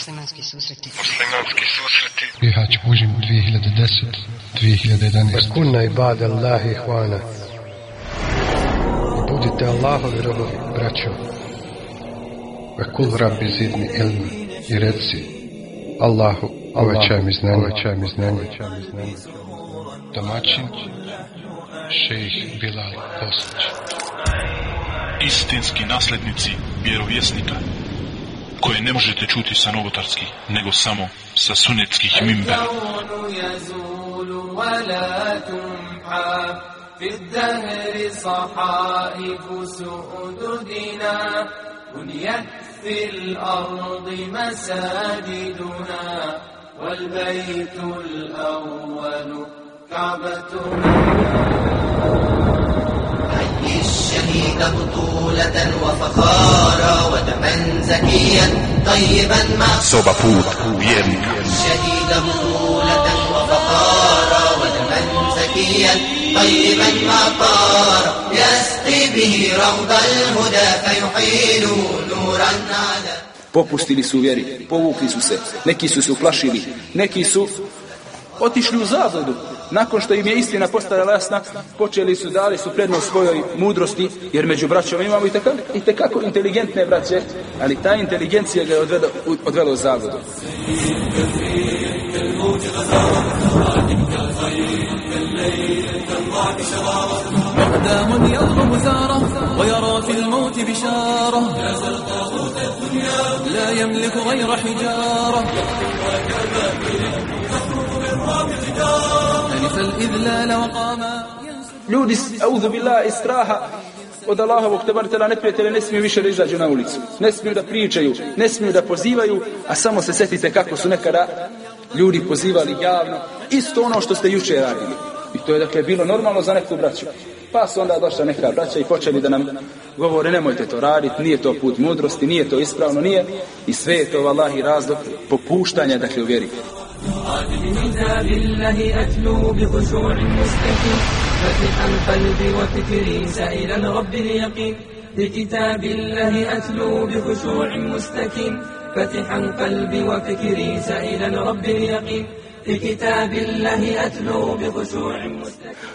Muslimanski susreti. Muslimanski susreti. Bihać Bužim 2010 2011 Kunna ibad Allahi hvana. I budite Allahovi robovi, braćo. Ve kul rabbi zidni ilmi. I reci Allahu, uvećaj mi znanje, uvećaj mi znanje, uvećaj mi znanje. Domaćin Šejih Bilal Bosnić istinski naslednici vjerovjesnika koje ne možete čuti sa novotarskih, nego samo sa sunetskih mimbera. في الأرض مساجدنا والبيت الأول كعبتنا الشهيد بطولة وفخارا ودما زكيا طيبا ما Soba put vjernika. الشهيد بطولة وفخارا ودما زكيا طيبا ما طار يسقي به روض الهدى فيحيل نورا على Popustili su u vjeri, povukli su se, neki su se uplašili, neki su otišli u zabludu. Nakon što im je istina postala jasna, počeli su, dali su prednost svojoj mudrosti, jer među braćom imamo i tekako, i tekako inteligentne braće, ali ta inteligencija ga je odvela, odvela u zabludu. مقدام يطلب ثاره ويرى في الموت بشارة لا يملك غير حجارة ألف الإذلال وقاما Ljudi, auzu billah, iz straha od Allahovog tebartela neprijatelja ne smiju više da izađu na ulicu. Ne smiju da pričaju, ne smiju da pozivaju, a samo se setite kako su nekada ljudi pozivali javno. Isto ono što ste juče radili. I to je dakle bilo normalno za neku braću. Pa su onda došla neka braća i počeli da nam govore nemojte to raditi, nije to put mudrosti, nije to ispravno, nije. I sve je to vallahi razlog popuštanja dakle u vjeri. كتاب الله أتلو بخشوع مستكين فتحا قلبي وفكري سائلا رب اليقين بكتاب الله أتلو بخشوع مستكين فتحا قلبي وفكري سائلا رب اليقين بكتاب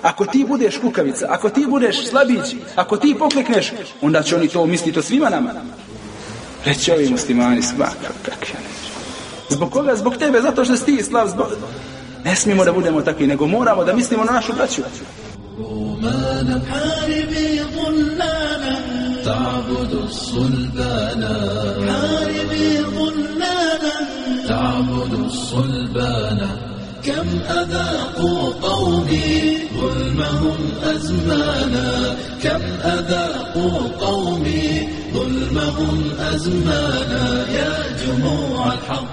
Ako ti budeš kukavica, ako ti budeš slabić, ako ti poklekneš, onda će oni to misliti o svima nama. Reći ovi muslimani, sma, kak ja. Zbog koga? Zbog tebe, zato što si ti slab. Zbog... Ne smijemo da budemo takvi, nego moramo da mislimo na našu braću. رومان حاربي ظلالا تعبد الصلبانا حاربي ظلالا تعبد الصلبانا كم أذاقوا قومي ظلمهم أزمانا؟ كم أذاقوا قومي ظلمهم أزمانا؟ يا جموع الحق.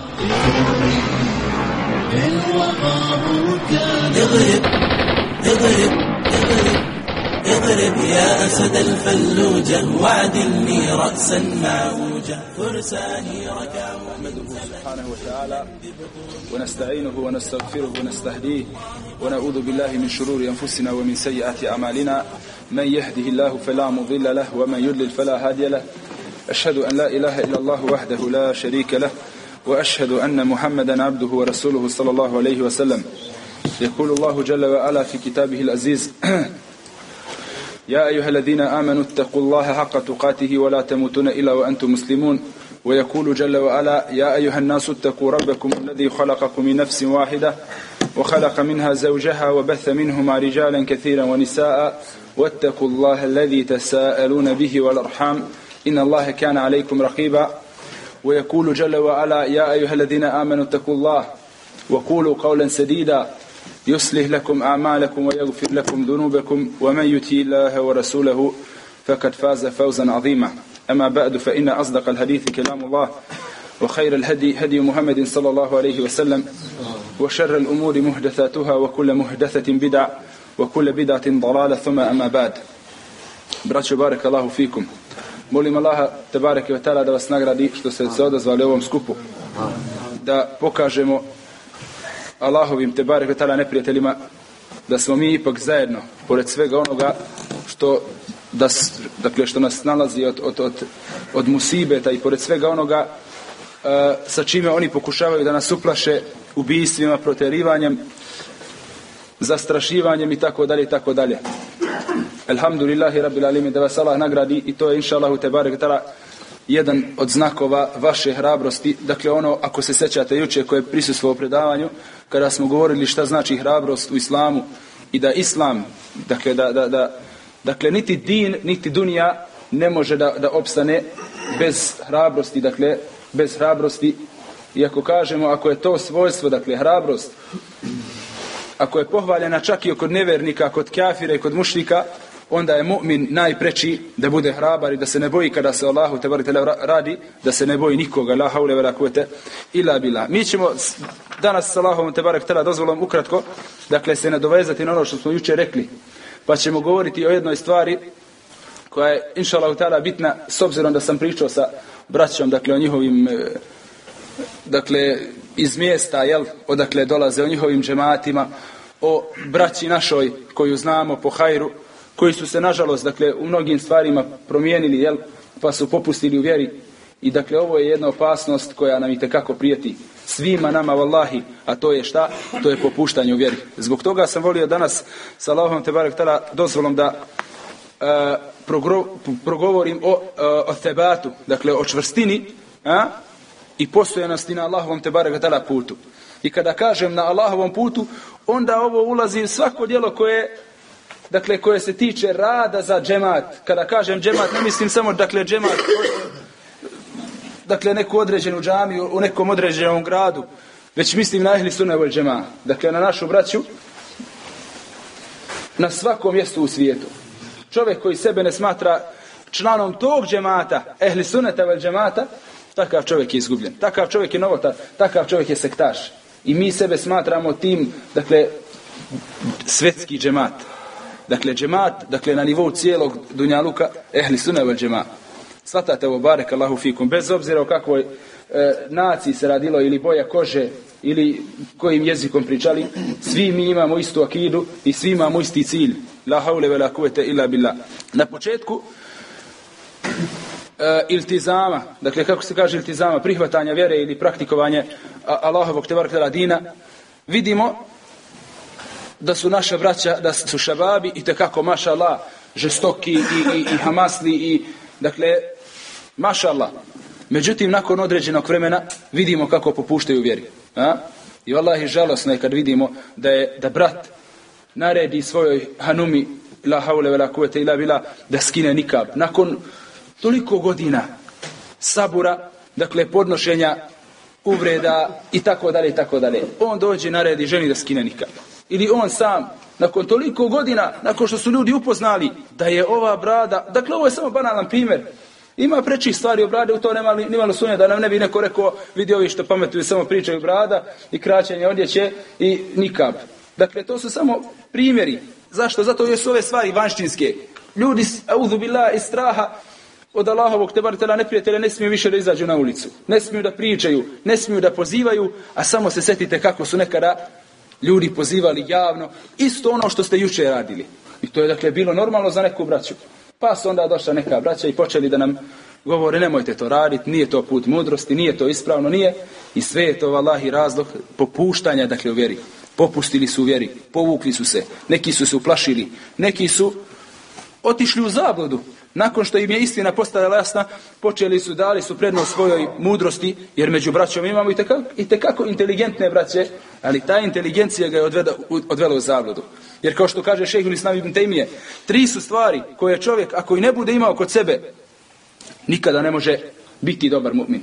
الوغى بركانا اغرب اضرب اضرب اضرب يا أسد الفلوجة وعدلني رأسا معوجة فرساني ركعوا سبحانه وتعالى ونستعينه ونستغفره ونستهديه ونعوذ بالله من شرور أنفسنا ومن سيئات أعمالنا. من يهده الله فلا مضل له ومن يضلل فلا هادي له. أشهد أن لا إله إلا الله وحده لا شريك له وأشهد أن محمدا عبده ورسوله صلى الله عليه وسلم. يقول الله جل وعلا في كتابه العزيز يا أيها الذين آمنوا اتقوا الله حق تقاته ولا تموتن إلا وأنتم مسلمون. ويقول جل وعلا يا أيها الناس اتقوا ربكم الذي خلقكم من نفس واحدة وخلق منها زوجها وبث منهما رجالا كثيرا ونساء واتقوا الله الذي تساءلون به والأرحام. إن الله كان عليكم رقيبا. ويقول جل وعلا يا أيها الذين آمنوا اتقوا الله وقولوا قولا سديدا. يصلح لكم أعمالكم ويغفر لكم ذنوبكم ومن يتي الله ورسوله فقد فاز فوزا عظيما. أما بعد فإن أصدق الحديث كلام الله وخير الهدي هدي محمد صلى الله عليه وسلم وشر الأمور محدثاتها وكل محدثة بدع وكل بدعة ضلالة ثم أما بعد Braćo, barek Allahu fikum. Molim Allaha, te bareke ve ta'ala, da vas nagradi što ste se odazvali ovom skupu. Da pokažemo Allahovim te barek ve ta'ala neprijateljima da smo mi ipak zajedno, pored svega onoga što, da, dakle, što nas nalazi od, od, od, od musibeta i pored svega onoga sa čime oni pokušavaju da nas uplaše ubijstvima, proterivanjem, zastrašivanjem i tako dalje i tako dalje. Alhamdulillahi rabbil alamin da vas Allah nagradi i to je inša Allahu te barek jedan od znakova vaše hrabrosti. Dakle, ono, ako se sećate juče koje je prisustvovao predavanju, kada smo govorili šta znači hrabrost u islamu i da islam, dakle, da, da, da, dakle niti din, niti dunija ne može da, da opstane bez hrabrosti, dakle, bez hrabrosti. I ako kažemo, ako je to svojstvo, dakle, hrabrost, ako je pohvaljena čak i kod nevernika, kod kafira i kod mušnika, onda je mu'min najpreći da bude hrabar i da se ne boji kada se Allahu te radi, da se ne boji nikoga, la haule vera kuvete ila bila. Mi ćemo danas s Allahom te barek dozvolom ukratko, dakle se nadovezati na ono što smo jučer rekli, pa ćemo govoriti o jednoj stvari koja je inša Allah bitna s obzirom da sam pričao sa braćom, dakle o njihovim e, dakle iz mjesta, jel, odakle dolaze o njihovim džematima, o braći našoj koju znamo po hajru, koji su se nažalost dakle u mnogim stvarima promijenili jel pa su popustili u vjeri. I dakle ovo je jedna opasnost koja nam itekako prijeti svima nama vallahi a to je šta? To je popuštanje u vjeri. Zbog toga sam volio danas sa Allahom te barek dozvolom da e, progovorim o, e, o tebatu dakle o čvrstini a, i postojanosti na Allahovom te barek putu. I kada kažem na Allahovom putu onda ovo ulazi u svako djelo koje dakle koje se tiče rada za džemat. Kada kažem džemat, ne mislim samo dakle džemat dakle neku određenu džamiju u nekom određenom gradu, već mislim na ehli sunne vol džema. Dakle na našu braću na svakom mjestu u svijetu. Čovjek koji sebe ne smatra članom tog džemata, ehli sunneta vel džemata, takav čovjek je izgubljen. Takav čovjek je novotar, takav čovjek je sektaš. I mi sebe smatramo tim, dakle, svetski džemat. Dakle, džemat, dakle, na nivou cijelog Dunjaluka, ehli sunna vel džemat. Svatate ovo, barek Allahu fikum, bez obzira o kakvoj e, naciji se radilo ili boja kože ili kojim jezikom pričali, svi mi imamo istu akidu i svi imamo isti cilj. La haule ve la kuvete illa billah. Na početku e, iltizama, dakle kako se kaže iltizama, prihvatanja vjere ili praktikovanje Allahovog te dina, vidimo da su naša braća, da su šababi i tekako, maša Allah, žestoki i, i, i hamasli i, dakle, maša Allah. Međutim, nakon određenog vremena vidimo kako popuštaju vjeri. A? I vallahi žalosno je kad vidimo da je, da brat naredi svojoj hanumi la haule vela kuvete ila bila da skine nikab. Nakon toliko godina sabura, dakle podnošenja uvreda i tako dalje i tako dalje. On dođe naredi ženi da skine nikab ili on sam, nakon toliko godina, nakon što su ljudi upoznali da je ova brada, dakle ovo je samo banalan primjer, ima prečih stvari o brade, u to nema ni malo sunja da nam ne bi neko rekao, vidi ovi što pametuju, samo pričaju brada i kraćenje odjeće i nikab. Dakle, to su samo primjeri. Zašto? Zato jer su ove stvari vanštinske. Ljudi, auzu bila iz straha, od Allahovog tebartela neprijatelja ne smiju više da izađu na ulicu. Ne smiju da pričaju, ne smiju da pozivaju, a samo se setite kako su nekada ljudi pozivali javno, isto ono što ste jučer radili. I to je dakle bilo normalno za neku braću. Pa su onda došla neka braća i počeli da nam govore nemojte to raditi, nije to put mudrosti, nije to ispravno, nije. I sve je to vallahi razlog popuštanja dakle u vjeri. Popustili su u vjeri, povukli su se, neki su se uplašili, neki su otišli u zabludu. Nakon što im je istina postala jasna, počeli su, dali su prednost svojoj mudrosti, jer među braćom imamo i tekako, i tekako inteligentne braće, ali ta inteligencija ga je odveda, odvela u zabludu. Jer kao što kaže šeheh Islam ibn Taymije, tri su stvari koje čovjek, ako i ne bude imao kod sebe, nikada ne može biti dobar mu'min.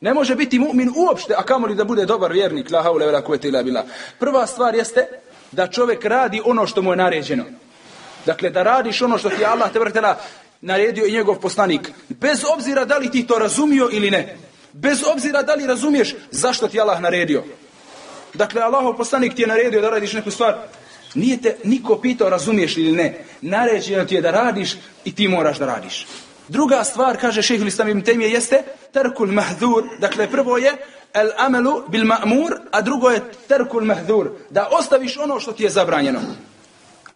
Ne može biti mu'min uopšte, a kamoli da bude dobar vjernik, bila. Prva stvar jeste da čovjek radi ono što mu je naređeno. Dakle, da radiš ono što ti Allah te vrtela naredio i njegov poslanik. Bez obzira da li ti to razumio ili ne. Bez obzira da li razumiješ zašto ti Allah naredio. Dakle, Allahov poslanik ti je naredio da radiš neku stvar. Nije te niko pitao razumiješ ili ne. Naređeno ti je da radiš i ti moraš da radiš. Druga stvar, kaže šehhul islam ibn Temije, jeste terkul mahdur. Dakle, prvo je el amelu bil ma'mur, a drugo je terkul mahdur. Da ostaviš ono što ti je zabranjeno.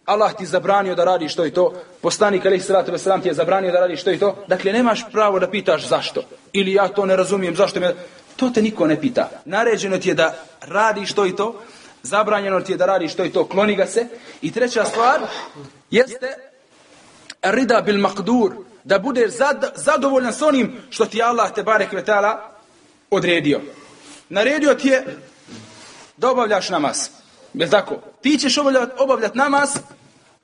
Allah ti zabranio da radiš to i to, poslanik alaih sallatu ti je zabranio da radiš to i to, dakle nemaš pravo da pitaš zašto. Ili ja to ne razumijem, zašto me... To te niko ne pita. Naređeno ti je da radiš to i to, zabranjeno ti je da radiš to i to, kloni ga se. I treća stvar jeste rida bil makdur, da budeš zad, zadovoljan s onim što ti Allah te barek vetala odredio. Naredio ti je da obavljaš namaz. Jel tako? Ti ćeš obavljati obavljat namaz,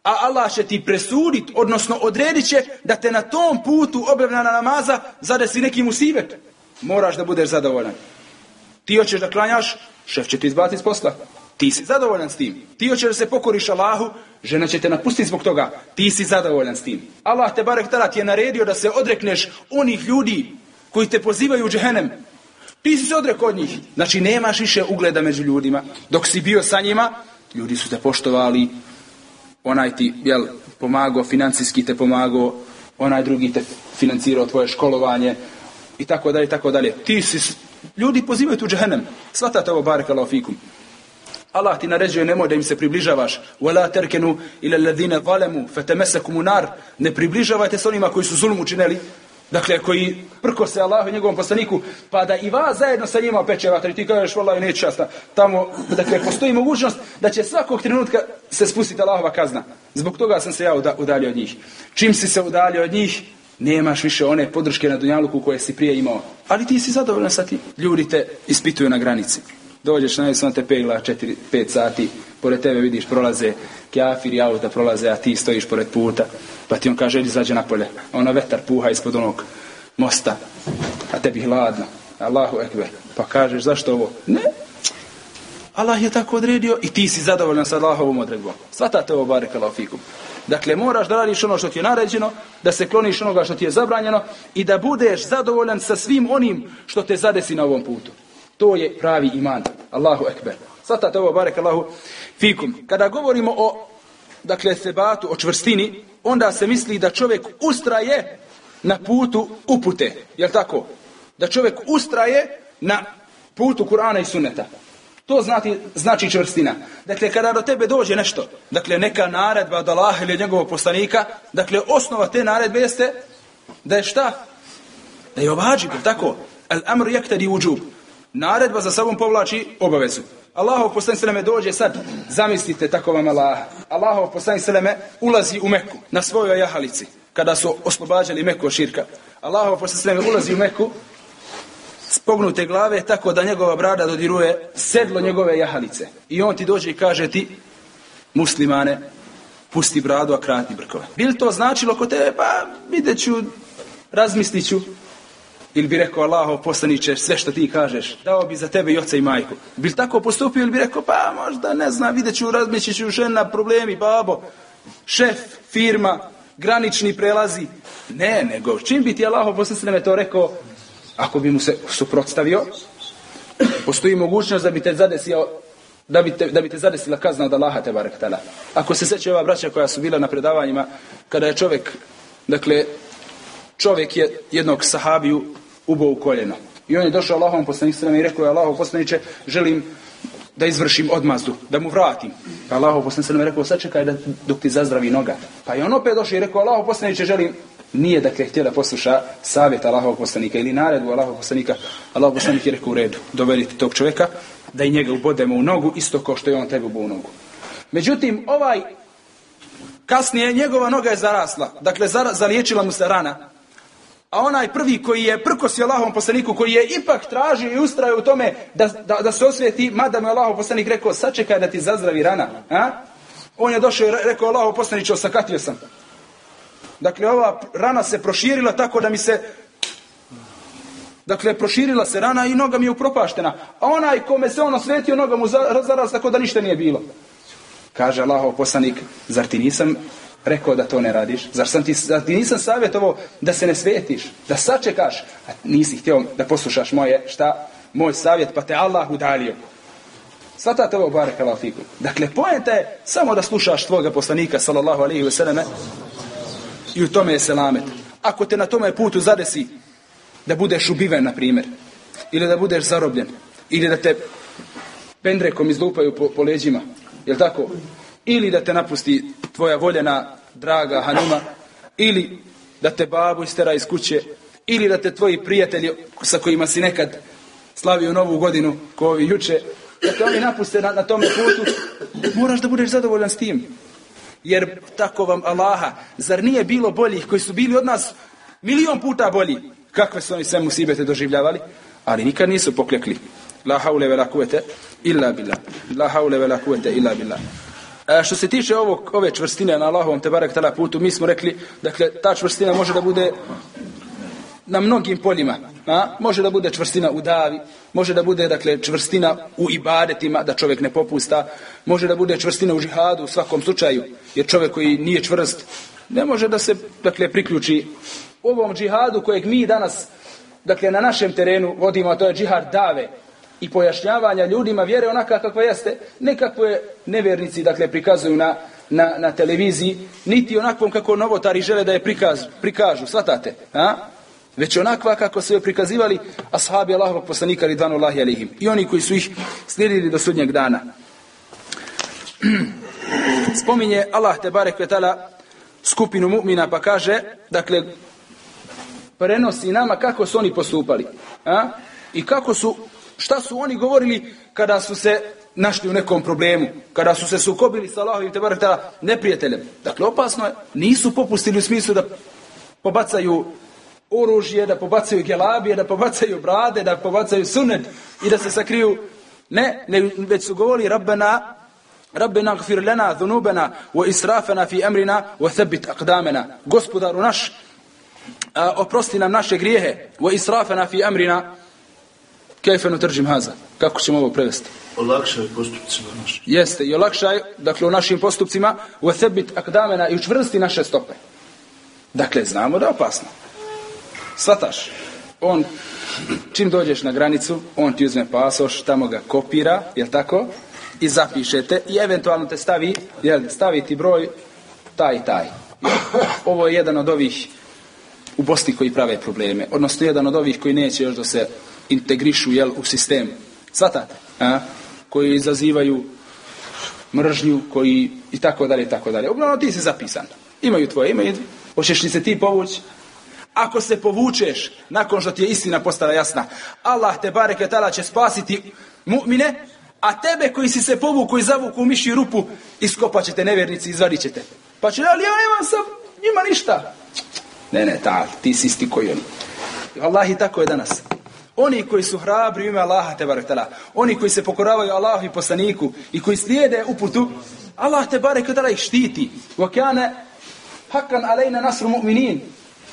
a Allah će ti presudit, odnosno odredit će da te na tom putu obavljana namaza zadesi neki musibet. Moraš da budeš zadovoljan. Ti hoćeš da klanjaš, šef će ti izbaciti iz posla. Ti si zadovoljan s tim. Ti hoćeš da se pokoriš Allahu, žena će te napustiti zbog toga. Ti si zadovoljan s tim. Allah te barek tada ti je naredio da se odrekneš onih ljudi koji te pozivaju u džehenem. Ti si se odrekao od njih. Znači nemaš više ugleda među ljudima. Dok si bio sa njima, ljudi su te poštovali, onaj ti jel, pomagao, financijski te pomagao, onaj drugi te financirao tvoje školovanje i tako dalje, i tako dalje. Ti si, ljudi pozivaju tu džehennem. Svatate ovo barek Allah fikum. Allah ti naređuje nemoj da im se približavaš. Wala terkenu ila zalemu nar. Ne približavajte se onima koji su zulum učinili. Dakle, koji prko se Allahu i njegovom poslaniku, pa da i vas zajedno sa njima peče vatra i ti kažeš, vallahi, neću šasta. Tamo, dakle, postoji mogućnost da će svakog trenutka se spustiti Allahova kazna. Zbog toga sam se ja uda- udaljio od njih. Čim si se udaljio od njih, nemaš više one podrške na Dunjaluku koje si prije imao. Ali ti si zadovoljan sa tim. Ljudi te ispituju na granici. Dođeš na sam te pegla 4-5 sati, pored tebe vidiš prolaze kjafiri auta prolaze, a ti stojiš pored puta, pa ti on kaže izađe napolje, a ona vetar puha ispod onog mosta, a tebi hladno, Allahu ekber, pa kažeš zašto ovo? Ne, Allah je tako odredio i ti si zadovoljan sa Allahovom odredbom. Svatate ovo barek fikum. Dakle, moraš da radiš ono što ti je naređeno, da se kloniš onoga što ti je zabranjeno i da budeš zadovoljan sa svim onim što te zadesi na ovom putu. To je pravi iman. Allahu ekber. Svatate ovo barek Allahu fikum. Kada govorimo o dakle, sebatu, o čvrstini, onda se misli da čovjek ustraje na putu upute. Jel tako? Da čovjek ustraje na putu Kur'ana i sunneta. To znači, znači čvrstina. Dakle, kada do tebe dođe nešto, dakle, neka naredba od Allaha ili njegovog poslanika, dakle, osnova te naredbe jeste da je šta? Da je ovađib, tako? Al amr yaktadi wujub. Naredba za sobom povlači obavezu. Allahov poslanik seleme dođe sad, zamislite tako vam Allah. Allahov poslanik seleme ulazi u Meku na svojoj jahalici kada su oslobađali Meku od širka. Allahov poslanik seleme ulazi u Meku spognute glave tako da njegova brada dodiruje sedlo njegove jahalice. I on ti dođe i kaže ti, muslimane, pusti bradu, a krati brkove. Bi li to značilo kod tebe? Pa vidjet ću, razmislit ću. Ili bi rekao Allaho poslaniće sve što ti kažeš, dao bi za tebe i oca i majku. Bi li tako postupio ili bi rekao pa možda ne znam, vidjet ću, razmislit ću žena, problemi, babo, šef, firma, granični prelazi. Ne, nego čim bi ti Allaho poslaniće to rekao, ako bi mu se suprotstavio, postoji mogućnost da bi te zadesio da bi, te, da bi te zadesila kazna od Allaha te barek tala. Ako se seća ova braća koja su bila na predavanjima, kada je čovjek, dakle, čovjek je jednog sahabiju ubao u koljeno. I on je došao Allahom poslaniku i rekao je Allahov poslaniče, želim da izvršim odmazdu, da mu vratim. Pa Allahov poslanik je rekao, sačekaj da, dok ti zazdravi noga. Pa je on opet došao i rekao, Allahov poslaniče, želim nije dakle htio da posluša savjet Allahovog poslanika ili naredbu Allahovog poslanika. Allahov poslanik je rekao u redu, dovedite tog čovjeka da i njega ubodemo u nogu isto kao što je on tebe ubo u nogu. Međutim, ovaj kasnije njegova noga je zarasla, dakle zaliječila mu se rana. A onaj prvi koji je prkosio Allahovom poslaniku, koji je ipak tražio i ustrajao u tome da, da, da se osvijeti, mada mu je Allahov poslanik rekao, sačekaj da ti zazdravi rana. A? On je došao i rekao, Allahov poslaniče, osakatio sam. Dakle, ova rana se proširila tako da mi se Dakle, proširila se rana i noga mi je upropaštena. A onaj kome se ono svetio, noga mu zaraz tako da ništa nije bilo. Kaže Allahov poslanik, zar ti nisam rekao da to ne radiš? Zar, sam ti, zar ti nisam savjetovao da se ne svetiš, da sačekaš? A nisi htio da poslušaš moje, šta? Moj savjet, pa te Allah udalio. Svatate ovo barek Allah fiku. Dakle, pojenta je samo da slušaš tvoga poslanika, sallallahu alaihi wasallam, i u tome je selamet. Ako te na tome putu zadesi da budeš ubiven, na primjer, ili da budeš zarobljen, ili da te pendrekom izlupaju po, po leđima, jel tako? Ili da te napusti tvoja voljena, draga Hanuma, ili da te babu istera iz kuće, ili da te tvoji prijatelji sa kojima si nekad slavio novu godinu, ko ovi juče, da te oni napuste na, na tome putu, moraš da budeš zadovoljan s tim. Jer tako vam Allaha, zar nije bilo boljih koji su bili od nas milion puta bolji? Kakve su oni sve musibete doživljavali? Ali nikad nisu poklekli. La haule ve la kuvete illa billah. La haule ve la kuvete illa billah. E, što se tiče ovog, ove čvrstine na Allahovom te barek tala putu, mi smo rekli, dakle, ta čvrstina može da bude na mnogim poljima. A? Može da bude čvrstina u davi, može da bude dakle čvrstina u ibadetima, da čovjek ne popusta, može da bude čvrstina u žihadu u svakom slučaju, jer čovjek koji nije čvrst ne može da se dakle priključi ovom džihadu kojeg mi danas dakle na našem terenu vodimo, a to je džihad dave i pojašnjavanja ljudima vjere onaka kakva jeste, nekakve nevjernici dakle prikazuju na, na, na televiziji, niti onakvom kako novotari žele da je prikaz, prikažu, svatate, a? već onakva kako su je prikazivali ashabi Allahovog poslanika ridvanu Allahi alihim i oni koji su ih slijedili do sudnjeg dana. Spominje Allah te barek vetala skupinu mu'mina pa kaže, dakle, prenosi nama kako su oni postupali. A? I kako su, šta su oni govorili kada su se našli u nekom problemu, kada su se sukobili sa Allahovim te barek vetala neprijateljem. Dakle, opasno je, nisu popustili u smislu da pobacaju oružje, da pobacaju gelabije, da pobacaju brade, da pobacaju sunet i da se sakriju. Ne, ne već su govorili Rabbena, Rabbena gfir lana dhunubena wa israfena fi amrina wa thabbit aqdamena. Gospodaru naš, a, oprosti nam naše grijehe wa israfena fi amrina. Kajfe nutržim haza? Kako ćemo ovo prevesti? Olakšaj postupcima našim. Jeste, i olakšaj, dakle, u našim postupcima, wa thabbit aqdamena i učvrsti naše stope. Dakle, znamo da je opasno. Svataš, on, čim dođeš na granicu, on ti uzme pasoš, tamo ga kopira, jel tako? I zapišete i eventualno te stavi, jel, stavi ti broj taj i taj. Ovo je jedan od ovih u Bosni koji prave probleme, odnosno jedan od ovih koji neće još da se integrišu jel, u sistem. Svatate? A? Koji izazivaju mržnju, koji i tako dalje, i tako dalje. Uglavnom ti si zapisan. Imaju tvoje ime, hoćeš li se ti povući? Ako se povučeš nakon što ti je istina postala jasna, Allah te bareke tala će spasiti mu'mine, a tebe koji si se povuku i zavuku u miši rupu, iskopat ćete nevjernici, izvadit ćete. Pa će, ali ja nemam sam njima ništa. Ne, ne, ta, ti si isti koji oni. Allah i tako je danas. Oni koji su hrabri u ime Allaha te barek tala, oni koji se pokoravaju Allahu i poslaniku i koji slijede uputu, Allah te barek tala ih štiti. Wa kana hakan alejna nasru mu'minin.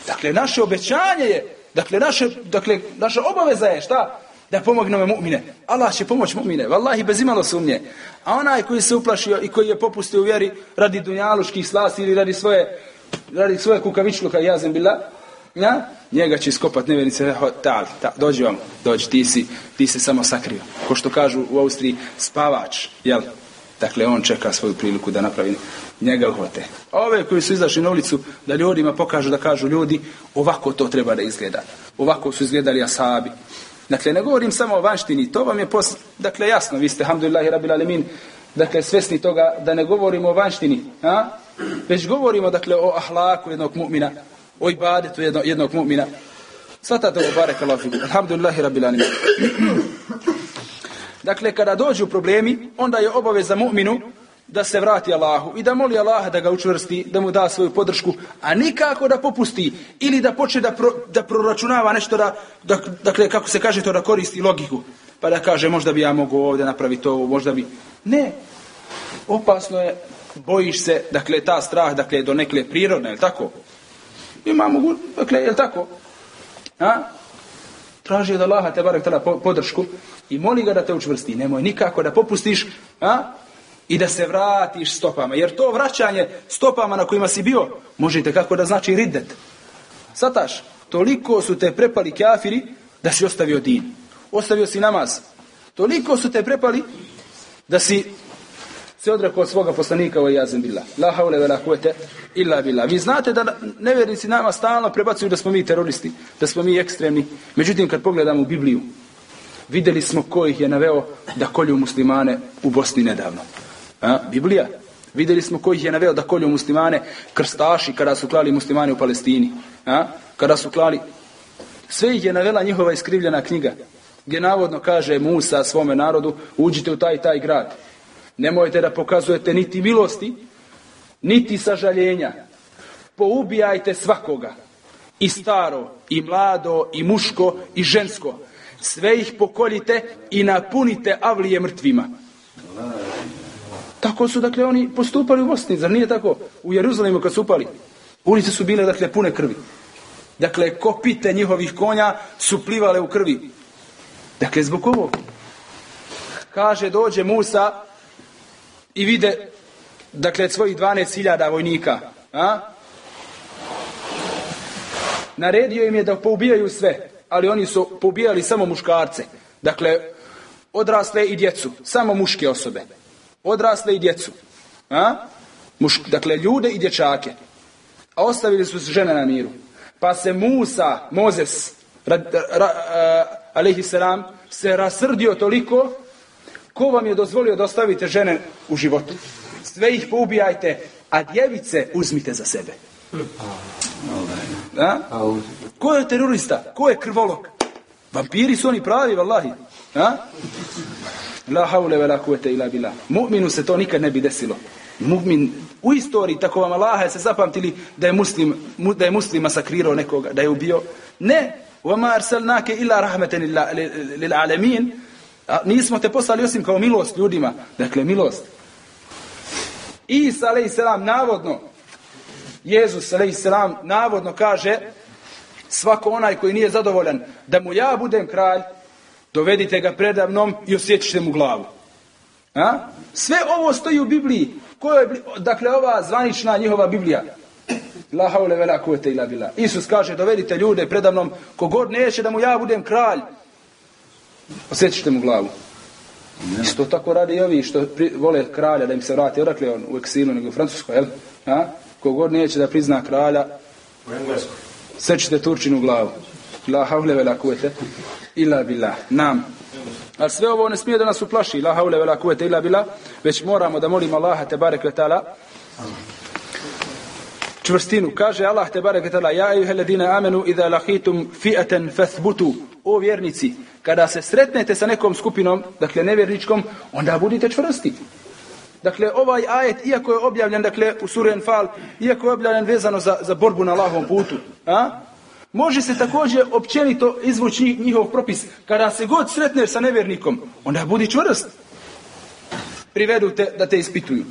Dakle, naše obećanje je, dakle, naše, dakle, naša obaveza je šta? Da pomognemo mu'mine. Allah će pomoći mu'mine. Wallahi, bez imalo sumnje. A onaj koji se uplašio i koji je popustio u vjeri radi dunjaluških slasi ili radi svoje, radi svoje kukavičluka, jazim bila, ja? njega će iskopat nevjernice, ta, ta, dođi vam, dođi, ti si, ti se samo sakrio. Ko što kažu u Austriji, spavač, jel? Dakle, on čeka svoju priliku da napravi njega. A ove koji su izašli na ulicu da ljudima pokažu da kažu ljudi ovako to treba da izgleda. Ovako su izgledali asabi. Dakle, ne govorim samo o vanštini, to vam je pos... Dakle, jasno, vi ste, hamdulillahi rabbil alemin, dakle, svesni toga da ne govorimo o vanštini, a? već govorimo, dakle, o ahlaku jednog mu'mina, o ibadetu jednog, jednog mu'mina. Svatate ovo, barek Allah, alhamdulillahi rabbil alemin. Dakle, kada dođu problemi, onda je obaveza mu'minu da se vrati Allahu i da moli Allaha da ga učvrsti, da mu da svoju podršku, a nikako da popusti ili da počne da, pro, da proračunava nešto da, da, dakle, kako se kaže to, da koristi logiku. Pa da kaže, možda bi ja mogao ovdje napraviti ovo, možda bi... Ne, opasno je, bojiš se, dakle, ta strah, dakle, do nekle prirodne, je tako? Ima mogu, dakle, je tako? A? Traži od Allaha te barek tada podršku i moli ga da te učvrsti. Nemoj nikako da popustiš, a? i da se vratiš stopama. Jer to vraćanje stopama na kojima si bio, možete kako da znači riddet. Sataš, toliko su te prepali kafiri da si ostavio din. Ostavio si namaz. Toliko su te prepali da si se odrekao od svoga poslanika ovaj jazem bila. La haule ve la kuvete illa billah. Vi znate da nevjernici nama stalno prebacuju da smo mi teroristi, da smo mi ekstremni. Međutim, kad pogledamo Bibliju, videli smo ko ih je naveo da kolju muslimane u Bosni nedavno. A, Biblija. Vidjeli smo kojih je naveo da kolju muslimane krstaši kada su klali muslimane u Palestini. A? Kada su klali... Sve ih je navela njihova iskrivljena knjiga. gdje navodno kaže Musa svome narodu, uđite u taj taj grad. Nemojte da pokazujete niti milosti, niti sažaljenja. Poubijajte svakoga. I staro, i mlado, i muško, i žensko. Sve ih pokoljite i napunite avlije mrtvima. Tako su, dakle, oni postupali u Bosni, zar nije tako? U Jeruzalemu kad su upali. Ulice su bile, dakle, pune krvi. Dakle, kopite njihovih konja su plivale u krvi. Dakle, zbog ovog. Kaže, dođe Musa i vide, dakle, svojih 12.000 vojnika. A? Naredio im je da poubijaju sve, ali oni su poubijali samo muškarce. Dakle, odrasle i djecu, samo muške osobe. Odrasle i djecu. A? Mušk, dakle, ljude i dječake. A ostavili su žene na miru. Pa se Musa, Mozes, ra, ra, alaihi selam, se rasrdio toliko, ko vam je dozvolio da ostavite žene u životu? Sve ih poubijajte, a djevice uzmite za sebe. A? Ko je terorista? Ko je krvolog? Vampiri su oni pravi, vallahi. A? La haule ve la kuvete ila bila. Mu'minu se to nikad ne bi desilo. Mu'min u istoriji tako vam Allaha se zapamtili da je muslim da je muslim masakrirao nekoga, da je ubio. Ne, wa ma arsalnake illa rahmatan alamin. Nismo te poslali osim kao milost ljudima. Dakle, milost. Isa a.s. navodno Jezus a.s. navodno kaže svako onaj koji nije zadovoljan da mu ja budem kralj, dovedite ga predavnom i osjećite mu glavu. A? Sve ovo stoji u Bibliji. Je, dakle, ova zvanična njihova Biblija. Isus kaže, dovedite ljude predavnom, kogod neće da mu ja budem kralj, osjećite mu glavu. Isto tako radi i ovi što pri, vole kralja da im se vrati odakle on u eksilu nego u Francuskoj, jel? A? Kogod neće da prizna kralja, sečite Turčinu glavu. La haule vela kuvete ila bila. Nam. Ali sve ovo ne smije da nas uplaši. La haule vela kuvete ila bila. Već moramo da molimo Allaha te barek ve ta'ala čvrstinu. Kaže Allah te barek ve ta'ala Ja ejuhe ladina amenu idha lahitum fi'aten fathbutu. O vjernici, kada se sretnete sa nekom skupinom, dakle nevjerničkom, onda budite čvrsti. Dakle, ovaj ajet, iako je objavljen, dakle, u suri Enfal, iako je objavljen vezano za, za borbu na Allahovom putu, a? može se također općenito izvući njih- njihov propis. Kada se god sretneš sa nevjernikom, onda budi čvrst. Privedu te da te ispituju.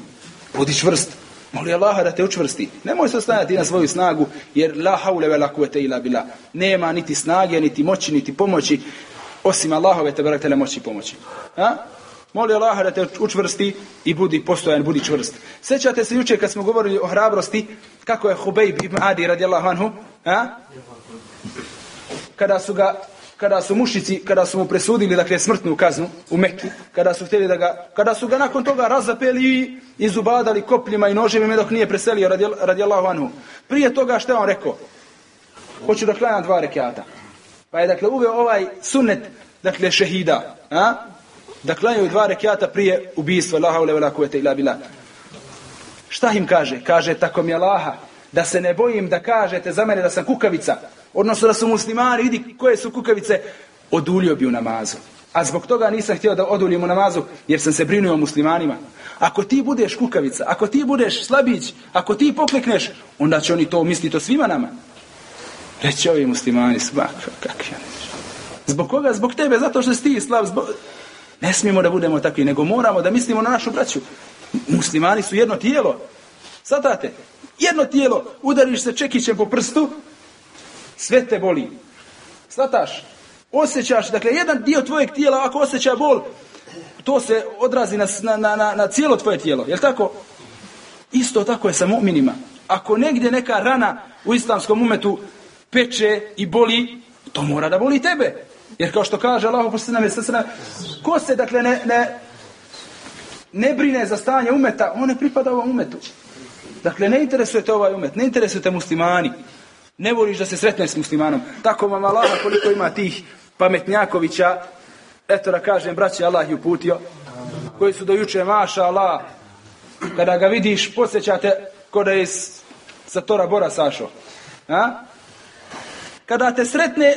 Budi čvrst. Moli Allaha da te učvrsti. Nemoj se ostajati na svoju snagu, jer la haule ve la kuvete ila bila. Nema niti snage, niti moći, niti pomoći, osim Allahove te baratele moći i pomoći. A? Moli Allaha da te učvrsti i budi postojan, budi čvrst. Sjećate se jučer kad smo govorili o hrabrosti, kako je Hubejb ibn Adi radijallahu anhu, a? kada su ga kada su mušici, kada su mu presudili dakle smrtnu kaznu u Mekki, kada su htjeli da ga, kada su ga nakon toga razapeli i izubadali kopljima i noževima dok nije preselio radijal- radijallahu anhu. Prije toga što je on rekao? Hoću da klanjam dva rekiata. Pa je dakle uveo ovaj sunnet dakle šehida, a? Da klanjaju dva rekiata prije ubistva, la haule kuvete ila billah. Šta im kaže? Kaže, tako mi Allaha, da se ne bojim da kažete za mene da sam kukavica, odnosno da su muslimani, vidi koje su kukavice, odulio bi u namazu. A zbog toga nisam htio da oduljim u namazu, jer sam se brinuo o muslimanima. Ako ti budeš kukavica, ako ti budeš slabić, ako ti poklekneš, onda će oni to misliti o svima nama. Reći ovi muslimani, smak, kakvi. Zbog koga? Zbog tebe, zato što si ti slab. Zbog... Ne smijemo da budemo takvi, nego moramo da mislimo na našu braću. Muslimani su jedno tijelo. Svatate? Jedno tijelo, udariš se čekićem po prstu, sve te boli. Svataš? Osjećaš, dakle, jedan dio tvojeg tijela, ako osjeća bol, to se odrazi na, na, na, na, cijelo tvoje tijelo. Jel tako? Isto tako je sa mu'minima. Ako negdje neka rana u islamskom umetu peče i boli, to mora da boli tebe. Jer kao što kaže Allah ko se dakle ne, ne, ne brine za stanje umeta, on ne pripada ovom umetu. Dakle, ne interesuje te ovaj umet, ne interesuje te muslimani. Ne voliš da se sretneš s muslimanom. Tako vam Allah koliko ima tih pametnjakovića, eto da kažem, braći Allah je uputio, koji su do juče, maša Allah, kada ga vidiš, posjećate ko da je iz- sa Tora Bora sašao. A? Kada te sretne,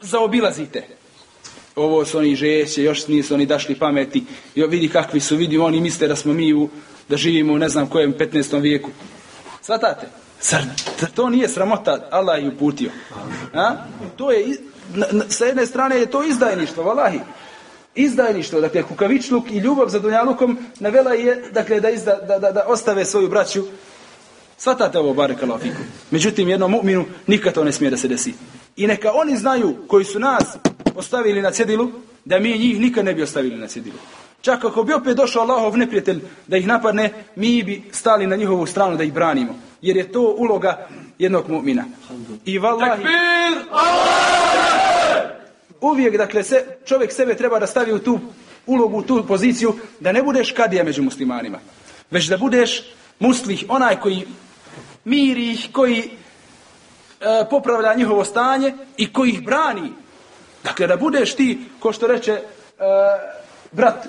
zaobilazite. ovo su oni žeće, još nisu oni dašli pameti, jo, vidi kakvi su, vidi oni misle da smo mi u, da živimo u ne znam kojem 15. vijeku. Svatate? Zar, to nije sramota? Allah ih uputio. A? To je, sa jedne strane je to izdajništvo, valahi. Izdajništvo, dakle, kukavičluk i ljubav za dunjalukom navela je, dakle, da, izda, da, da, da ostave svoju braću Svatate ovo, barakallahu fikum. Međutim, jednom mu'minu nikad to ne smije da se desi. I neka oni znaju, koji su nas ostavili na cjedilu, da mi njih nikad ne bi ostavili na cjedilu. Čak ako bi opet došao Allahov neprijatelj da ih napadne, mi bi stali na njihovu stranu da ih branimo. Jer je to uloga jednog mu'mina. I vallahi... Uvijek, dakle, se, čovjek sebe treba da stavi u tu ulogu, u tu poziciju, da ne budeš kadija među muslimanima. Već da budeš muslih, onaj koji miri ih, koji e, popravlja njihovo stanje i koji ih brani. Dakle, da budeš ti, ko što reče e, brat,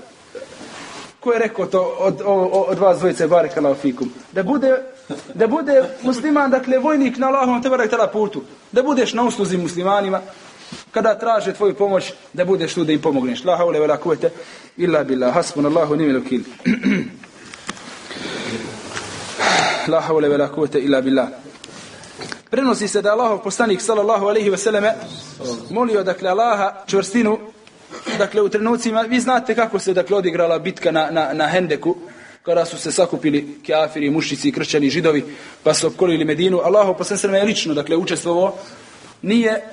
ko je rekao to od, od, od vas dvojice, barekala fikum, da bude, da bude musliman, dakle, vojnik na Allahom te barek tada putu, da budeš na usluzi muslimanima, kada traže tvoju pomoć, da budeš tu da im pomogneš. La haule vela kuvete illa billah, hasbunallahu ni'mal wakil. La haule vela kuvete illa billah. Prenosi se da Allahov poslanik sallallahu alejhi ve selleme molio dakle Allaha čvrstinu dakle u trenucima vi znate kako se dakle odigrala bitka na, na, na Hendeku kada su se sakupili kafiri, mušici, kršćani, židovi pa su opkolili Medinu. Poslanik sallallahu je lično dakle učestvovao nije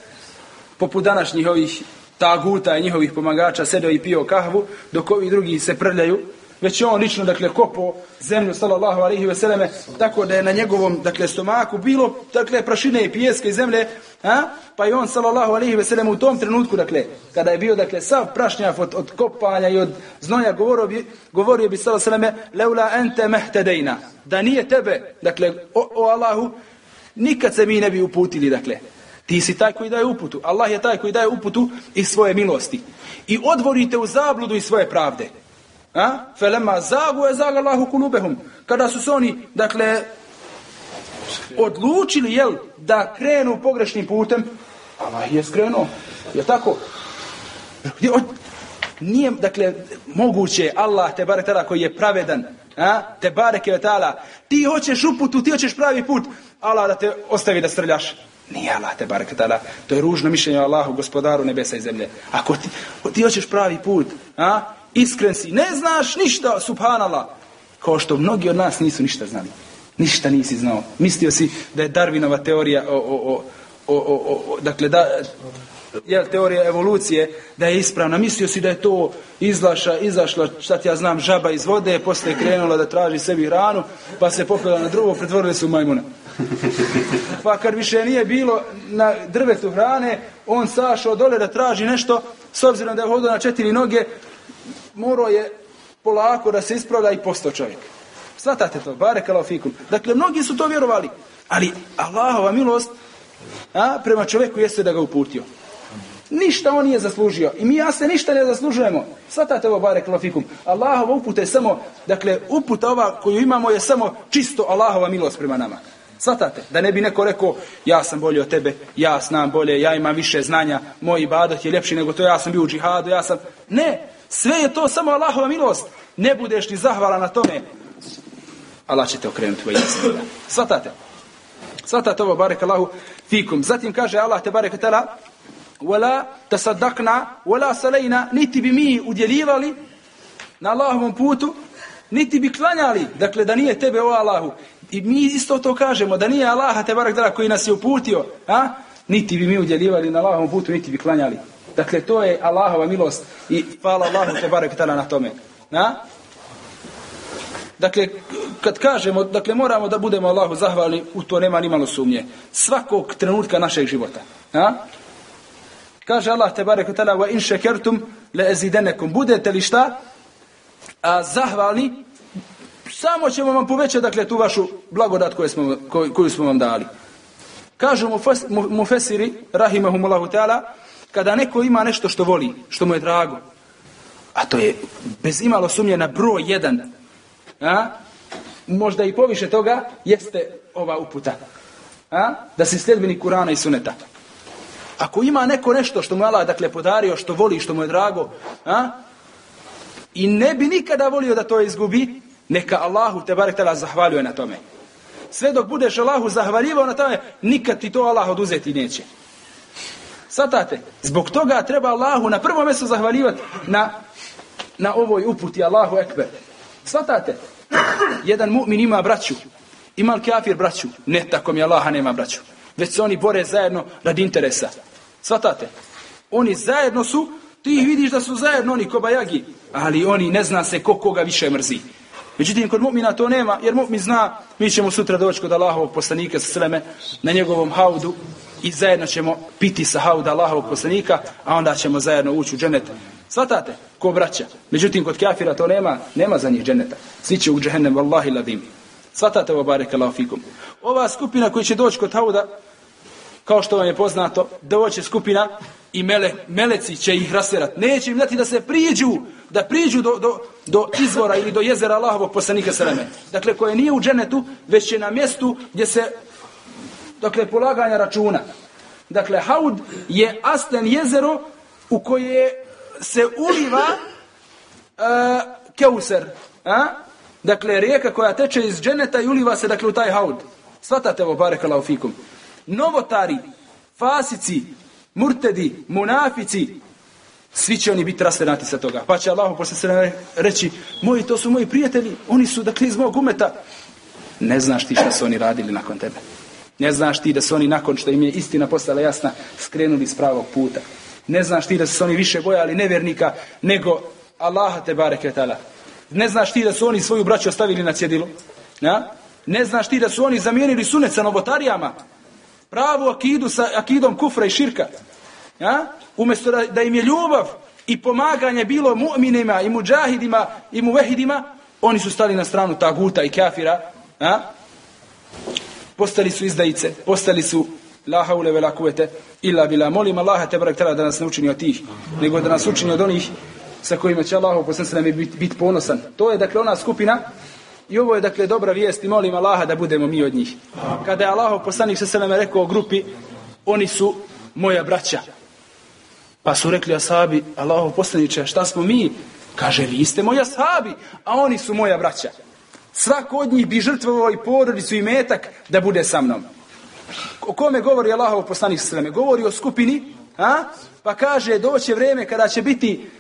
poput današnjih ovih taguta i njihovih pomagača sedeo i pio kahvu dok ovi drugi se prljaju već je on lično dakle kopo zemlju sallallahu alejhi ve selleme tako da je na njegovom dakle stomaku bilo dakle prašine i pijeska i zemlje a? Pa i on sallallahu alejhi ve sellem u tom trenutku dakle kada je bio dakle sav prašnjav od, od kopanja i od znoja govorio bi govorio bi sallallahu alejhi ve selleme laula anta mahtadaina da nije tebe dakle o, o Allahu nikad se mi ne bi uputili dakle. Ti si taj koji daje uputu. Allah je taj koji daje uputu i svoje milosti. I odvorite u zabludu i svoje pravde A? Felema zagu je zaga Allahu kulubehum. Kada su se oni, dakle, odlučili, jel, da krenu pogrešnim putem, Allah je skrenuo. Je tako? Nije, dakle, moguće Allah, te barek tada koji je pravedan, a? te barek je tala, ti hoćeš uputu, ti hoćeš pravi put, Allah da te ostavi da strljaš. Nije Allah te barek tada, to je ružno mišljenje Allahu, gospodaru nebesa i zemlje. Ako ti, ti hoćeš pravi put, a? Iskren si, ne znaš ništa, subhanallah, kao što mnogi od nas nisu ništa znali. Ništa nisi znao. Mislio si da je Darwinova teorija o, o, o, o, dakle, da, jel, teorija evolucije, da je ispravna. Mislio si da je to izlaša, izašla, šta ti ja znam, žaba iz vode, posle je krenula da traži sebi hranu, pa se popela na drugo, pretvorili su u majmuna. Pa kad više nije bilo na drvetu hrane, on sašao dole da traži nešto, s obzirom da je hodio na četiri noge, morao je polako da se ispravlja i postao čovjek. Svatate to, bare fikum. Dakle, mnogi su to vjerovali, ali Allahova milost a, prema čovjeku jeste da ga uputio. Ništa on nije zaslužio. I mi ja se ništa ne zaslužujemo. Svatate ovo bare fikum. Allahova uputa je samo, dakle, uputa ova koju imamo je samo čisto Allahova milost prema nama. Svatate, da ne bi neko rekao, ja sam bolji od tebe, ja znam bolje, ja imam više znanja, moj ibadat je ljepši nego to, ja sam bio u džihadu, ja sam... Ne, sve je to samo Allahova milost. Ne budeš ni zahvalan na tome, Allah će te okrenuti u. Svatate. Svatate ovo, barek Allahu, fikum. Zatim kaže Allah te barek tala, wala tasaddaqna, wala salajna, niti bi mi udjeljivali na Allahovom putu, niti bi klanjali, dakle da nije tebe o Allahu. I mi isto to kažemo, da nije Allaha te barek tala koji nas je uputio, a? niti bi mi udjeljivali na Allahovom putu, niti bi klanjali. Dakle, to je Allahova milost i hvala Allahu te barek tala na tome. Na? Dakle, kad kažemo, dakle, moramo da budemo Allahu zahvalni, u to nema ni malo sumnje. Svakog trenutka našeg života. A? Kaže Allah te barek tala, wa in šekertum le ezidenekum. Budete li šta? A zahvalni, samo ćemo vam povećati, dakle, tu vašu blagodat koju smo, koju, koju smo vam dali. Kažu mu, mu, mu fesiri, rahimahumullahu ta'ala, kada neko ima nešto što voli, što mu je drago, a to je bez imalo sumnje na broj jedan, a? možda i poviše toga, jeste ova uputa. A? Da si sljedbenik Kurana i Suneta. Ako ima neko nešto što mu je Allah dakle podario, što voli, što mu je drago, a? i ne bi nikada volio da to izgubi, neka Allahu te barek tala zahvaljuje na tome. Sve dok budeš Allahu zahvaljivao na tome, nikad ti to Allah oduzeti neće. Svatate, zbog toga treba Allahu na prvom mjestu zahvaljivati na, na ovoj uputi Allahu Ekber. Svatate, jedan mu'min ima braću, ima li kafir braću? Ne, tako mi Allaha nema braću. Već se oni bore zajedno radi interesa. Svatate, oni zajedno su, ti ih vidiš da su zajedno oni kobajagi, ali oni ne zna se ko koga više mrzi. Međutim, kod mu'mina to nema, jer mu'min zna, mi ćemo sutra doći kod Allahovog poslanika sa sveme na njegovom haudu i zajedno ćemo piti sa hauda Allahovog poslanika, a onda ćemo zajedno ući u dženet. Svatate, ko braća. Međutim, kod kafira to nema, nema za njih dženeta. Svi će u džehennem, vallahi ladim. Svatate ovo barek Allah fikum. Ova skupina koji će doći kod hauda, kao što vam je poznato, doće skupina i mele, meleci će ih rasjerat. Neće im dati da se priđu, da priđu do, do, do izvora ili do jezera Allahovog poslanika Seleme. Dakle, koje nije u dženetu, već će na mjestu gdje se, dakle, polaganja računa. Dakle, haud je aslen jezero u koje se uliva uh, keuser. A? Dakle, rijeka koja teče iz dženeta i uliva se, dakle, u taj haud. Svatate ovo, barekala fikum. Novotari, fasici, murtedi, munafici, svi će oni biti rasterati sa toga. Pa će Allah posle se reći, moji to su moji prijatelji, oni su dakle iz mog umeta. Ne znaš ti šta su oni radili nakon tebe. Ne znaš ti da su oni nakon što im je istina postala jasna skrenuli s pravog puta. Ne znaš ti da su oni više bojali nevjernika nego Allaha te bareke. Ne znaš ti da su oni svoju braću ostavili na cjedilu? Ja? Ne znaš ti da su oni zamijenili sunet sa novotarijama? Pravu akidu sa akidom kufra i širka. Ja? Umjesto da, da im je ljubav i pomaganje bilo mu'minima i muđahidima i muvehidima, oni su stali na stranu taguta i kafira. Ja? Postali su izdajice, postali su la haule vela kuvete illa bila. Molim Allaha te barak da nas ne učini od tih, nego da nas učini od onih sa kojima će Allah poslanstven biti bit ponosan. To je dakle ona skupina i ovo je dakle dobra vijest i molim Allaha da budemo mi od njih. Kada je Allah poslanik sa seleme rekao grupi, oni su moja braća. Pa su rekli asabi, Allahov poslaniče, šta smo mi? Kaže, vi ste moja sabi, a oni su moja braća. Svako od njih bi žrtvovao i porodicu i metak da bude sa mnom. O kome govori Allahov poslanik sveme? Govori o skupini, a? pa kaže, doće vrijeme kada će biti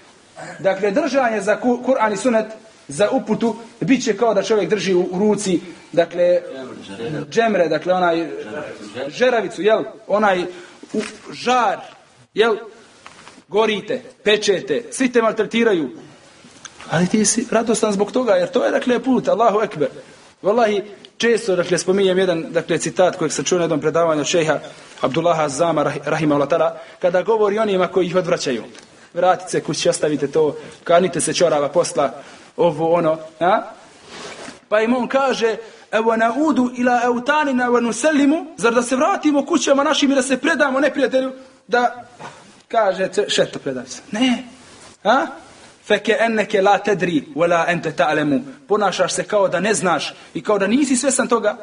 dakle, držanje za Kur'an i sunet, za uputu, bit će kao da čovjek drži u, ruci, dakle, džemre, dakle, onaj, žeravicu, jel, onaj u, žar, jel, gorite, pečete, svi te maltretiraju. Ali ti si radostan zbog toga, jer to je, dakle, put, Allahu ekber. Wallahi, često, dakle, spominjem jedan, dakle, citat kojeg sam čuo na jednom predavanju šeha Abdullaha Zama, rahima kada govori onima koji ih odvraćaju. Vratite se kući, ostavite to, kanite se čorava posla, ovo, ono, a? Pa im on kaže, evo na udu ila eutanina wa nuselimu, zar da se vratimo kućama našim i da se predamo neprijatelju, da kaže, šeto predaj se. Ne, a? Feke enneke la tedri, wala ente ta'lemu. Ponašaš se kao da ne znaš i kao da nisi svesan toga.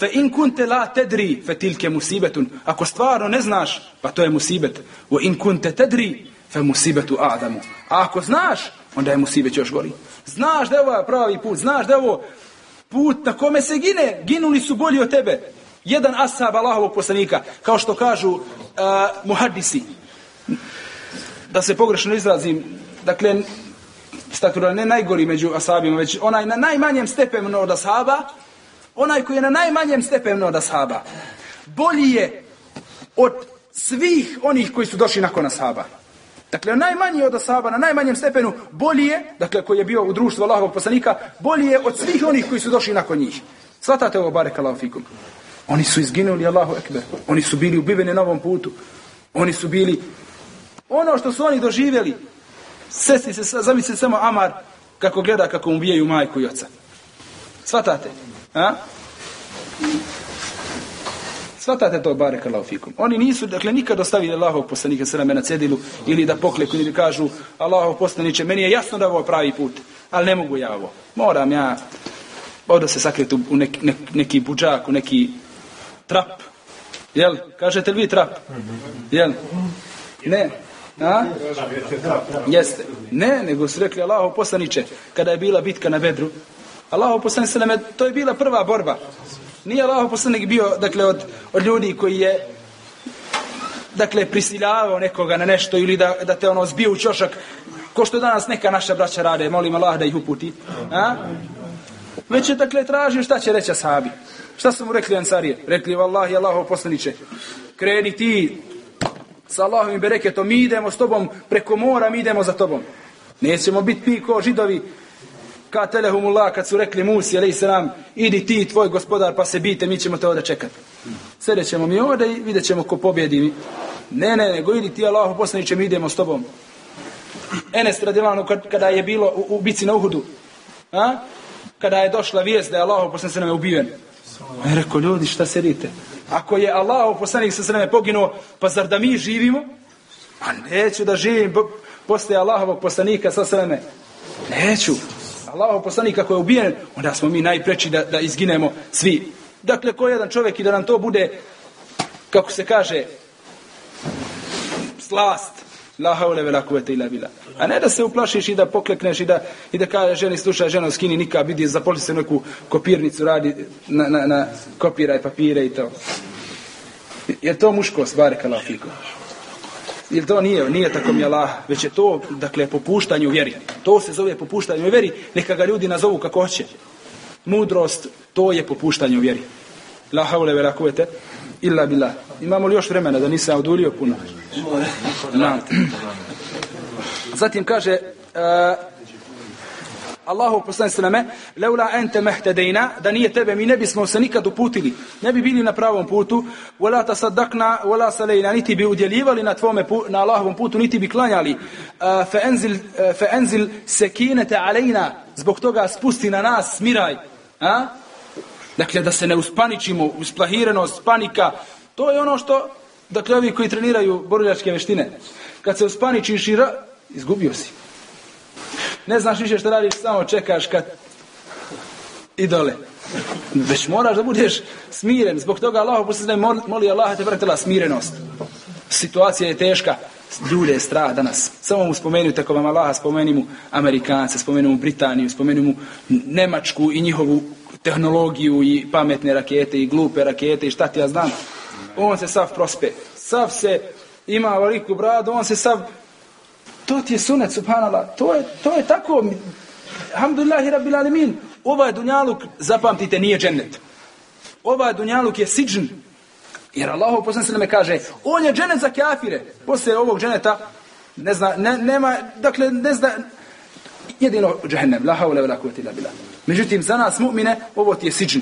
Fe in kunte la tedri, fe tilke musibetun. Ako stvarno ne znaš, pa to je musibet. Wa in kunte tedri, fe musibetu adamu. A ako znaš, onda je musibet još gori. Znaš da je ovo pravi put, znaš da je ovo put na kome se gine, ginuli su bolji od tebe. Jedan ashab Allahovog poslanika, kao što kažu uh, muhadisi, da se pogrešno izrazim, dakle, statura ne najgori među ashabima, već onaj na najmanjem stepenu od ashaba, onaj koji je na najmanjem stepenu od ashaba, bolji je od svih onih koji su došli nakon ashaba. Dakle, najmanji od ashaba, na najmanjem stepenu, bolji je, dakle, koji je bio u društvu Allahovog poslanika, bolji je od svih onih koji su došli nakon njih. Svatate ovo, barek Allah fikum. Oni su izginuli, Allahu ekber. Oni su bili ubiveni na ovom putu. Oni su bili ono što su oni doživjeli. Sesti se, zamisli samo Amar kako gleda kako mu majku i oca. Svatate? A? Svatate to barek Allah fikum. Oni nisu, dakle, nikad ostavili Allahov poslanika sveme na cedilu ili da pokleku ili kažu Allahov poslaniće, meni je jasno da ovo pravi put, ali ne mogu ja ovo. Moram ja ovdje se sakriti u neki, neki, neki buđak, u neki trap, Jel? Kažete li vi trap? Jel? Ne. A? Jeste. Ne, nego su rekli Allaho poslaniće, kada je bila bitka na Bedru, Allaho poslanik se to je bila prva borba. Nije Allaho poslanik bio, dakle, od, od ljudi koji je dakle, prisiljavao nekoga na nešto ili da, da te ono zbio u čošak, ko što danas neka naša braća rade, molim Allah da ih uputi. A? Već je, dakle, tražio šta će reći sahabi. Šta su mu rekli Ansarije? Rekli, vallahi, Allaho poslaniće, kreni ti sa Allahom i bereketom, mi idemo s tobom preko mora, mi idemo za tobom. Nećemo biti mi ko židovi, ka telehumullah, kad su rekli Musi, ali nam, idi ti, tvoj gospodar, pa se bite, mi ćemo te ovdje čekati. Sede ćemo mi ovdje i vidjet ćemo ko pobjedi. Ne, ne, nego idi ti, Allahu poslaniće, mi idemo s tobom. Enes radilanu, kada je bilo u, u bici na Uhudu, a? kada je došla vijest da je Allahu poslaniće nam je ubiven. Rekao, ljudi, šta sedite? Ako je Allah poslanik sa sveme poginuo, pa zar da mi živimo? Pa neću da živim poslije Allahovog poslanika sa sveme. Neću. Allahov poslanik ako je ubijen, onda smo mi najpreći da, da izginemo svi. Dakle, ko jedan čovjek i da nam to bude, kako se kaže, slast. La haule vela kuvete ila bila. A ne da se uplašiš i da poklekneš i da, i da kaže ženi slušaj ženo skini nika vidi zapoli se neku kopirnicu radi na, na, na kopiraj papire i to. Jer to muškost, barek Allah fikum. Jer to nije, nije tako mi Allah, već je to, dakle, popuštanje u vjeri. To se zove popuštanje vjeri, neka ga ljudi nazovu kako hoće. Mudrost, to je popuštanje vjeri. La haule vela kuvete illa billah. Imamo li još vremena da nisam odulio puno? Zatim kaže uh, Allahu poslanik sveme leula ente mehtedejna da nije tebe mi ne bismo se nikad uputili. Ne bi bili na pravom putu wala tasaddaqna wala salejna niti bi udjeljivali na tvome na Allahovom putu niti bi klanjali. Fa uh, fa enzil sakinata alejna zbog toga spusti na nas miraj a dakle da se ne uspaničimo usplahirenost panika to je ono što dakle ovi koji treniraju borilačke veštine kad se uspaničiš i izgubio si ne znaš više što radiš, samo čekaš kad i dole. Već moraš da budeš smiren. Zbog toga Allah posljedne moli Allah te vratila smirenost. Situacija je teška. Ljude je strah danas. Samo mu spomenu, tako vam Allah, spomeni mu Amerikance, spomenu mu Britaniju, spomenu mu Nemačku i njihovu tehnologiju i pametne rakete i glupe rakete i šta ti ja znam. On se sav prospe. Sav se ima veliku bradu, on se sav to ti je sunet, subhanallah. To je, to je tako. Alhamdulillahi rabbil alemin. Ovaj dunjaluk, zapamtite, nije džennet. Ovaj dunjaluk je siđn. Jer Allah poslani me kaže, on je džennet za kafire. Poslije ovog dženeta, ne zna, ne, nema, dakle, ne zna, jedino džehennem, la haule vela kuvvete. Međutim, za nas mu'mine, ovo ti je siđn.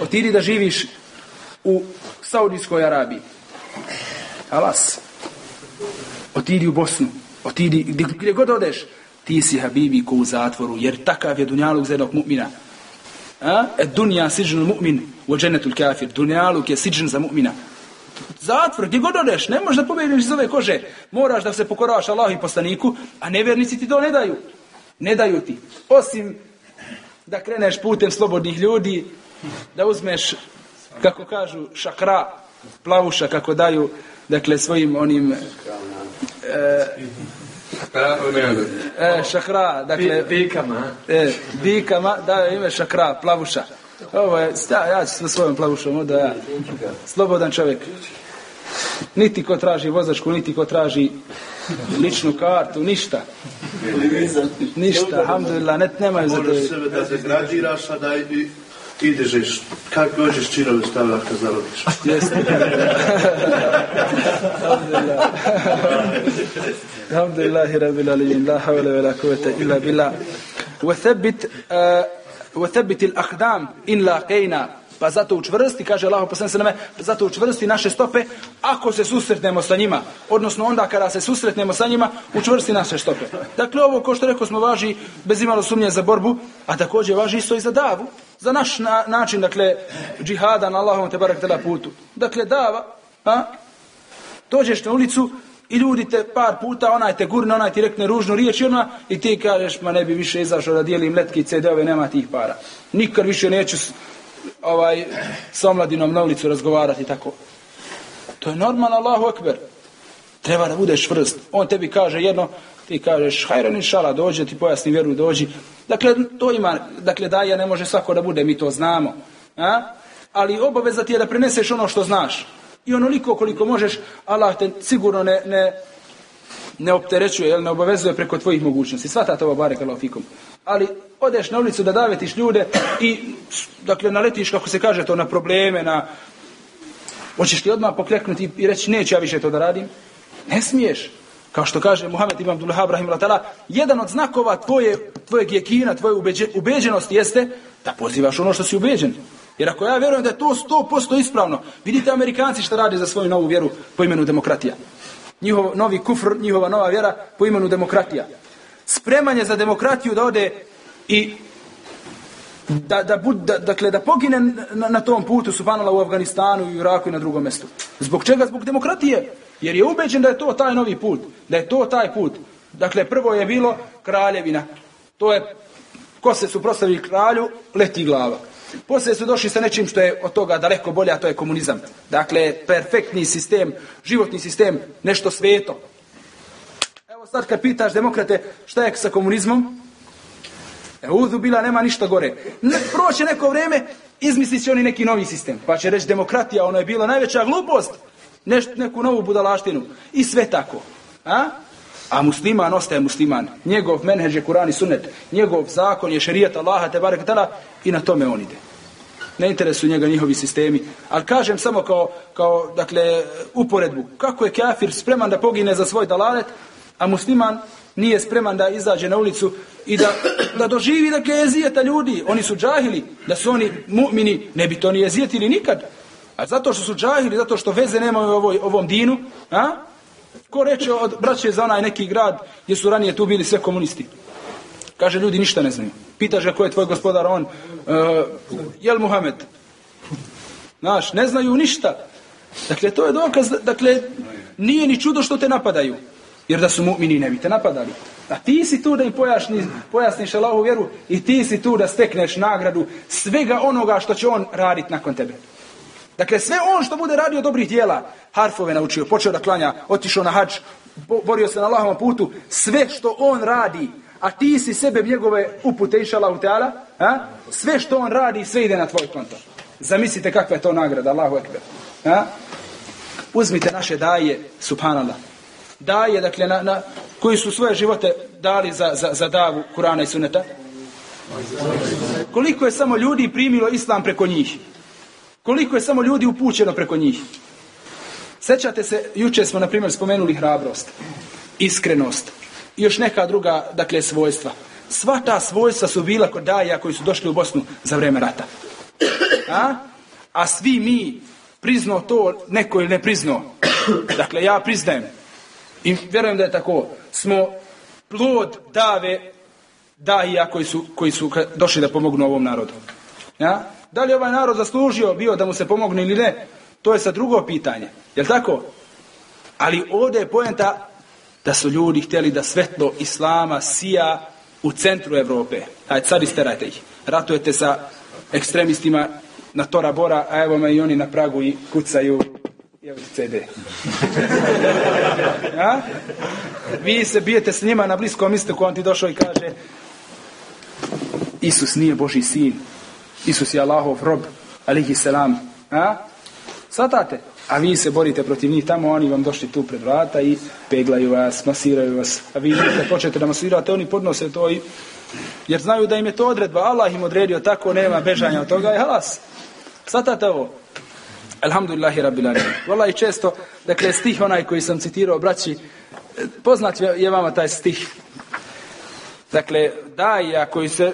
Otidi da živiš u Saudijskoj Arabiji. Alas. Otidi u Bosnu. Otidi, gdje, god odeš, ti si habibi ko u zatvoru, jer takav je dunjaluk za jednog mu'mina. A? E dunja siđen mu'min, u dženetul kafir. Dunjaluk je siđen za mu'mina. Zatvor, gdje god odeš, ne možeš da pobjediš iz ove kože. Moraš da se pokoravaš Allahu i poslaniku, a nevjernici ti to ne daju. Ne daju ti. Osim da kreneš putem slobodnih ljudi, da uzmeš, kako kažu, šakra, plavuša, kako daju, dakle, svojim onim e, e, šakra, dakle... Bikama. E, bikama, da ime šakra, plavuša. Ovo je, ja, ja ću sa svojom plavušom, da ja. Slobodan čovjek. Niti ko traži vozačku, niti ko traži ličnu kartu, ništa. Ništa, alhamdulillah, ne, nemaju za Možeš sebe da degradiraš, a da i ti držiš, kako hoćeš čirovi stavljati kad zarobiš. Jeste. Alhamdulillahi rabbil alamin, la hawla wa la quwwata illa billah. وثبت وثبت الأقدام إن لاقينا pa zato učvrsti, kaže Allah poslanik pa zato učvrsti naše stope ako se susretnemo sa njima, odnosno onda kada se susretnemo sa njima, učvrsti naše stope. Dakle ovo ko što rekao smo važi bez imalo sumnje za borbu, a također važi isto i za davu, za naš na, način dakle džihada na Allahovom te barak putu. Dakle dava, a dođeš na ulicu i ljudi te par puta, onaj te gurne, onaj ti rekne ružnu riječ i ona, i ti kažeš, ma ne bi više izašao da dijelim letke i CD-ove, nema tih para. Nikad više neću ovaj, s omladinom na ulicu razgovarati tako. To je normalno, Allahu ekber. Treba da budeš čvrst. On tebi kaže jedno, ti kažeš, hajran šala, dođe, ti pojasni vjeru, dođi. Dakle, to ima, dakle, daja ne može svako da bude, mi to znamo. A? Ali obaveza ti je da preneseš ono što znaš. I onoliko koliko možeš, Allah te sigurno ne, ne, ne opterećuje, jel, ne obavezuje preko tvojih mogućnosti. Svatate ovo barek Allah fikum. Ali odeš na ulicu da davetiš ljude i dakle naletiš, kako se kaže to, na probleme, na... Hoćeš li odmah pokleknuti i reći neću ja više to da radim? Ne smiješ. Kao što kaže Muhammed ibn Abdullah Abrahim Latala, jedan od znakova tvoje, tvojeg jekina, tvoje ubeđe, ubeđenosti jeste da pozivaš ono što si ubeđen. Jer ako ja vjerujem da je to 100% ispravno, vidite Amerikanci što rade za svoju novu vjeru po imenu demokratija. Njihov novi kufr, njihova nova vjera po imenu demokratija. Spremanje za demokratiju da ode i da, da, bud, da, dakle, da pogine na, na tom putu subhanala u Afganistanu i Iraku i na drugom mjestu. Zbog čega? Zbog demokratije. Jer je ubeđen da je to taj novi put. Da je to taj put. Dakle, prvo je bilo kraljevina. To je, ko se suprostavi kralju, leti glava. Poslije su došli sa nečim što je od toga daleko bolje, a to je komunizam. Dakle, perfektni sistem, životni sistem, nešto sveto. Evo sad kad pitaš demokrate šta je sa komunizmom, e, uzu bila nema ništa gore. Ne, proće neko vrijeme, izmislit će oni neki novi sistem. Pa će reći demokratija, ono je bila najveća glupost. Neku novu budalaštinu. I sve tako. A? A musliman ostaje musliman. Njegov menheđ je Kur'an i sunnet. Njegov zakon je šerijat Allaha te barek i na tome on ide. Ne interesuju njega njihovi sistemi. Ali kažem samo kao, kao dakle, uporedbu. Kako je kafir spreman da pogine za svoj dalalet, a musliman nije spreman da izađe na ulicu i da, da doživi dakle jezijeta ljudi. Oni su džahili, da su oni mu'mini, ne bi to ni jezijetili nikad. A zato što su džahili, zato što veze nemaju ovoj, ovom dinu, a? Ko reče od braće za onaj neki grad gdje su ranije tu bili sve komunisti? Kaže, ljudi ništa ne znaju. Pitaš ga ko je tvoj gospodar, on, uh, jel Muhammed? Znaš, ne znaju ništa. Dakle, to je dokaz, dakle, nije ni čudo što te napadaju. Jer da su mu'mini ne bi te napadali. A ti si tu da im pojasni, pojasniš Allahovu vjeru i ti si tu da stekneš nagradu svega onoga što će on raditi nakon tebe. Dakle, sve on što bude radio dobrih dijela, harfove naučio, počeo da klanja, otišao na hađ, borio se na Allahovom putu, sve što on radi, a ti si sebe njegove upute Allahu Teala, a? sve što on radi, sve ide na tvoj konto. Zamislite kakva je to nagrada, Allahu Ekber. A? Uzmite naše daje, subhanallah. Daje, dakle, na, na, koji su svoje živote dali za, za, za davu Kurana i Suneta. Koliko je samo ljudi primilo Islam preko njih? Koliko je samo ljudi upućeno preko njih? Sećate se, juče smo, na primjer, spomenuli hrabrost, iskrenost i još neka druga, dakle, svojstva. Sva ta svojstva su bila kod daja koji su došli u Bosnu za vrijeme rata. A? A svi mi priznao to, neko ili ne priznao. Dakle, ja priznajem. I vjerujem da je tako. Smo plod dave daja koji su, koji su došli da pomognu ovom narodu. Ja? Da li ovaj narod zaslužio bio da mu se pomogne ili ne, to je sa drugo pitanje. Jel tako? Ali ovdje je poenta da su ljudi htjeli da svetlo Islama sija u centru Europe. Ajde, sad isterajte ih. Ratujete sa ekstremistima na Tora Bora, a evo me i oni na Pragu i kucaju evo CD. ja? Vi se bijete s njima na bliskom istoku, on ti došao i kaže Isus nije Boži sin. Isus je Allahov rob, alihi selam. A? Svatate? A vi se borite protiv njih tamo, oni vam došli tu pred vrata i peglaju vas, masiraju vas. A vi kad počnete da masirate, oni podnose to i... Jer znaju da im je to odredba. Allah im odredio tako, nema bežanja od toga i halas. Svatate ovo? Alhamdulillahi rabbil alamin. Wallahi često, dakle, stih onaj koji sam citirao, braći, poznat je vama taj stih. Dakle, daja koji se,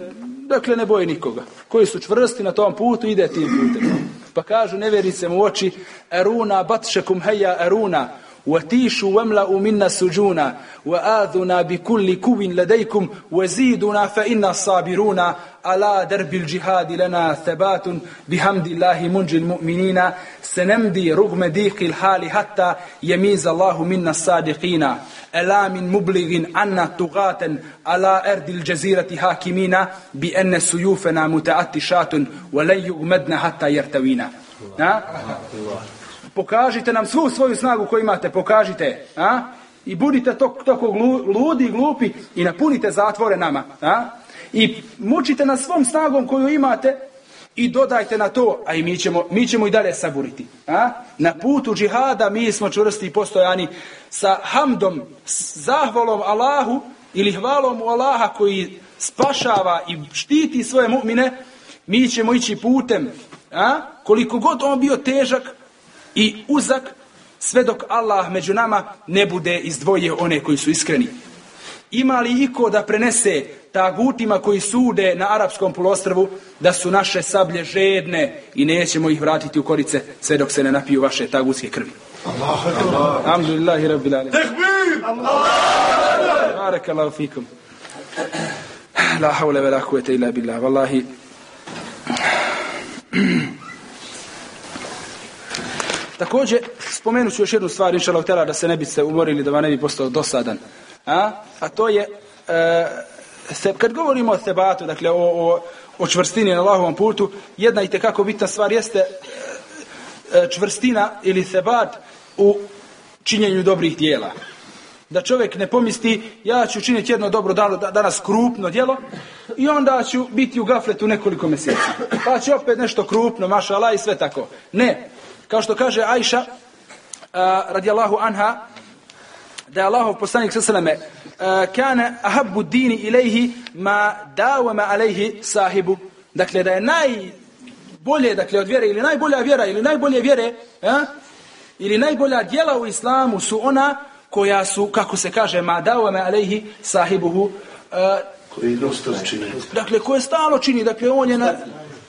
dakle, ne boje nikoga. Koji su čvrsti na tom putu, ide tim putem. Pa kažu nevjernice mu oči, eruna batšekum heja eruna, وتيشوا واملأوا منا السجون وآذنا بكل كو لديكم وزيدنا فإنا الصابرون. على درب الجهاد لنا ثبات بحمد الله منجي المؤمنين. سنمضي رغم ضيق الحال حتى يميز الله منا الصادقين. ألا من مبلغ عنا طغاة. على أرض الجزيرة حاكمين بأن سيوفنا متعتشات ولن يغمدن حتى يرتوينا. Pokažite nam svu svoju snagu koju imate, pokažite a? I budite glu- ludi i glupi i napunite zatvore nama, a? I mučite nas svom snagom koju imate i dodajte na to, a i mi ćemo, mi ćemo i dalje saburiti. A? Na putu džihada mi smo čvrsti i postojani sa hamdom, s zahvalom Allahu ili hvalom u Allaha koji spašava i štiti svoje mu'mine, mi ćemo ići putem, a? koliko god on bio težak i uzak, sve dok Allah među nama ne bude izdvojio one koji su iskreni. Ima li iko da prenese tagutima koji sude na arapskom polostrvu da su naše sablje žedne i nećemo ih vratiti u korice sve dok se ne napiju vaše tagutske krvi. Alhamdulillahi rabbil alamin. Barakallahu fikum. La hawla wa la quwwata illa billah. Wallahi Također, spomenut ću još jednu stvar, inša Allah, da se ne biste umorili, da vam ne bi postao dosadan. A, a to je, e, se, kad govorimo o sebatu, dakle o, o, o čvrstini na Allahovom putu, jedna i tekako bitna stvar jeste e, čvrstina ili sebat u činjenju dobrih dijela. Da čovjek ne pomisli, ja ću činiti jedno dobro dano, da- danas krupno djelo i onda ću biti u gafletu nekoliko mjeseci. Pa će opet nešto krupno, mašala i sve tako. Ne, kao što kaže Ajša, a, radijallahu anha, da je Allahov poslanik sallallahu kane ahabbu dini ilaihi ma dawama alaihi sahibu. Dakle, da je najbolje, dakle, od vjere, ili najbolja vjera, ili najbolje vjere, a, ili najbolja djela u islamu su ona koja su, kako se kaže, ma dawama alaihi sahibuhu, a, Koji dosta čine. dakle, koje stalo čini, dakle, on je na,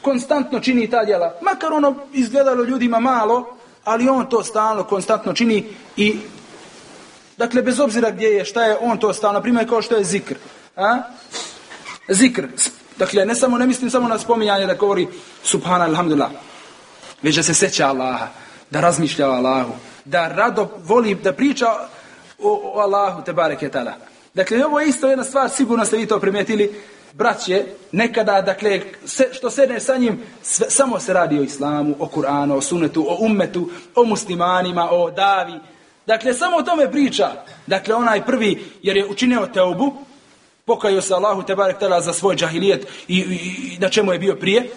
konstantno čini ta djela. Makar ono izgledalo ljudima malo, ali on to stalno, konstantno čini i Dakle, bez obzira gdje je, šta je, on to stalno, primjer kao što je zikr. A? Zikr. Dakle, ne samo, ne mislim samo na spominjanje da govori subhana alhamdulillah, već da se seća Allaha, da razmišlja o Allahu, da rado voli, da priča o, o Allahu, te bareke tala. Dakle, ovo je isto jedna stvar, sigurno ste vi to primijetili, braće, nekada, dakle, se, što sedne sa njim, sve, samo se radi o islamu, o Kur'anu, o sunetu, o ummetu, o muslimanima, o davi, Dakle, samo o tome priča. Dakle, onaj prvi, jer je učinio teubu, pokajao se Allahu te barek tala za svoj džahilijet i, i, i na čemu je bio prije.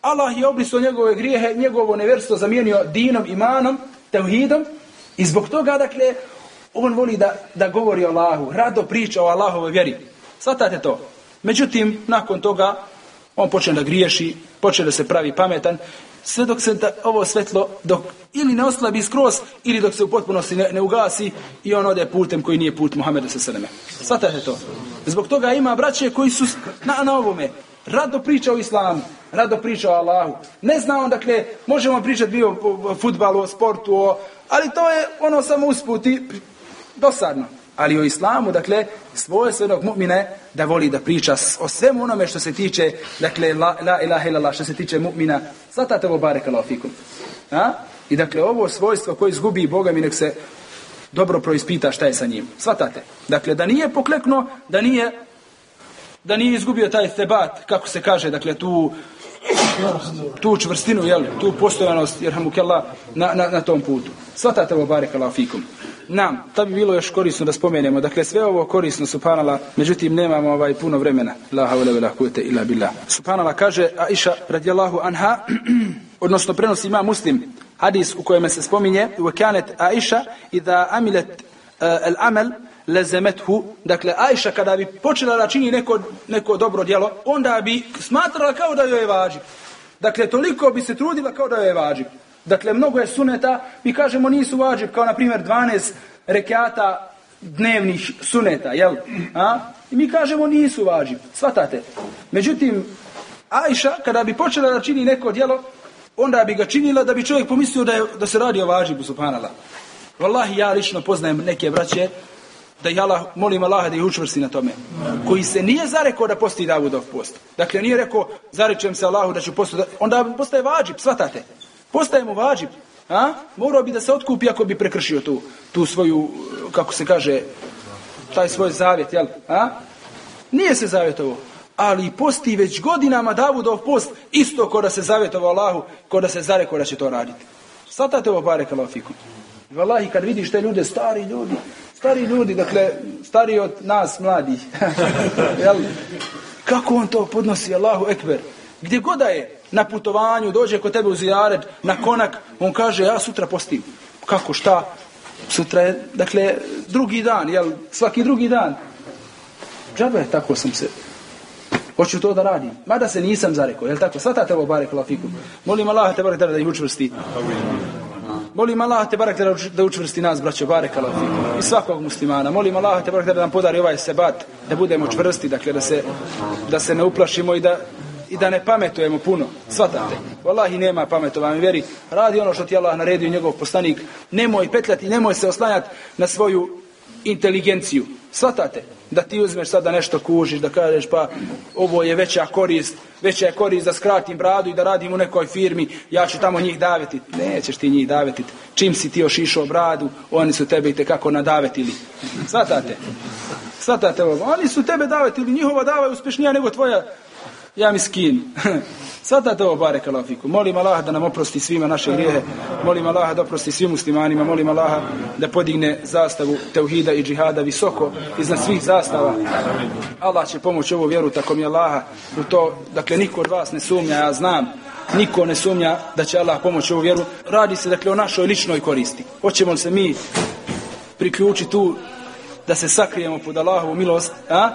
Allah je obrisao njegove grijehe, njegovo neverstvo zamijenio dinom, imanom, teuhidom i zbog toga, dakle, on voli da, da govori o Allahu, rado priča o Allahovoj vjeri. Svatate to. Međutim, nakon toga, on počne da griješi, počne da se pravi pametan, sve dok se da, ovo svetlo, dok ili ne oslabi skroz, ili dok se u potpunosti ne, ne ugasi i on ode putem koji nije put Muhammeda sa seleme. Svatate to. Zbog toga ima braće koji su na, na ovome, rado priča o islamu, rado priča o Allahu. Ne zna on, dakle, možemo pričati bio o futbalu, o sportu, o, ali to je ono samo usputi, dosadno. Ali o islamu, dakle, svoje svenog mu'mine da voli da priča o svemu onome što se tiče, dakle, la, la ilaha illallah, što se tiče mu'mina. Svatate ovo barek Allah fikum. A? I dakle, ovo svojstvo koje izgubi Boga mi nek se dobro proispita šta je sa njim. Svatate. Dakle, da nije poklekno, da nije da nije izgubio taj tebat, kako se kaže, dakle, tu tu čvrstinu, jel, tu postojanost, jer na, na, na tom putu. Svatate ovo barek Allah fikum. Nam, to bi bilo još korisno da spomenemo. Dakle, sve ovo korisno, subhanala, međutim, nemamo ovaj puno vremena. La havle vela kuvete illa billah. Subhanala kaže Aisha radijallahu anha, odnosno prenosi ima muslim hadis u kojem se spominje u kanet Aisha idha amilet uh, al-amal lezemethu, dakle Aisha kada bi počela da čini neko, neko dobro djelo, onda bi smatrala kao da joj je vađib. Dakle, toliko bi se trudila kao da joj je vađib. Dakle, mnogo je suneta, mi kažemo nisu vađib, kao na primjer 12 rekata dnevnih suneta, jel? A? I mi kažemo nisu vađib, svatate. Međutim, Ajša, kada bi počela da čini neko djelo, onda bi ga činila da bi čovjek pomislio da, je, da se radi o vađibu, subhanallah. Wallahi, ja lično poznajem neke braće, da ih Allah, molim Allaha da ih učvrsti na tome. Koji se nije zarekao da posti Davudov post. Dakle, nije rekao, zarečem se Allahu da ću posti, onda postaje vađib, svatate. Postaje mu vađib. A? Morao bi da se otkupi ako bi prekršio tu, tu svoju, kako se kaže, taj svoj zavjet, jel? A? Nije se zavjetovo. Ali posti već godinama Davudov post isto ko da se zavjetovao Allahu, ko da se zarekao da će to raditi. Svatate ovo bare kalafiku. I Wallahi, kad vidiš te ljude, stari ljudi, stari ljudi, dakle, stariji od nas, mladih, jel? Kako on to podnosi, Allahu Ekber? Gdje god da je, na putovanju, dođe kod tebe u zijaret, na konak, on kaže, ja sutra postim. Kako, šta? Sutra je, dakle, drugi dan, jel? Svaki drugi dan. Džabe, tako sam se Hoću to da radim. Mada se nisam zarekao, jel tako? Svatate ovo barek lafikum. Molim Allah te barek da ih učvrsti. Molim Allah te barek da učvrsti nas, braćo, barek lafikum. I svakog muslimana. Molim Allah te barek da nam podari ovaj sebat, da budemo čvrsti, dakle, da se, da se ne uplašimo i da i da ne pametujemo puno. Svatate. Wallahi nema pametovanja. Vjeri, radi ono što ti Allah naredio njegov poslanik. Nemoj petljati, nemoj se oslanjati na svoju inteligenciju. Svatate da ti uzmeš sad da nešto kužiš, da kažeš pa ovo je veća korist, veća je korist da skratim bradu i da radim u nekoj firmi, ja ću tamo njih daveti. Nećeš ti njih daveti. Čim si ti ošišao bradu, oni su tebe i tekako nadavetili. Svatate. Svatate ovo. Oni su tebe davetili, njihova dava je uspješnija nego tvoja ja mi skin. Sada to bare kalafiku. Molim Allaha da nam oprosti svima naše grijehe. Molim Allaha da oprosti svim muslimanima. Molim Allaha da podigne zastavu teuhida i džihada visoko iznad svih zastava. Allah će pomoći ovu vjeru tako mi Allaha u to. Dakle, niko od vas ne sumnja, ja znam. Niko ne sumnja da će Allah pomoći ovu vjeru. Radi se dakle o našoj ličnoj koristi. Hoćemo li se mi priključiti tu da se sakrijemo pod Allahovu milost, a?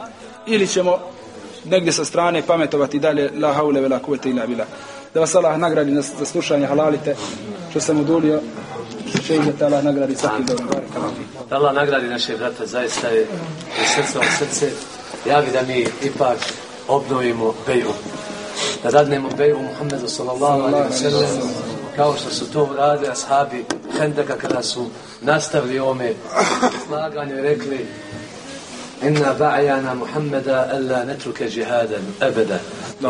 Ili ćemo negdje sa strane pametovati dalje la haule vela kuvete ila bila. Da vas Allah nagradi na, za slušanje halalite što sam udulio šeđe te Allah nagradi svaki dobro. Da Allah nagradi naše brata zaista je iz srca od srce javi da mi ipak obnovimo beju. Da dadnemo beju Muhammedu sallallahu alaihi wa sallam kao što su to uradili ashabi Hendeka kada su nastavili ome slaganju i rekli Inna ba'jana Muhammeda alla netruke džihadan ebeda.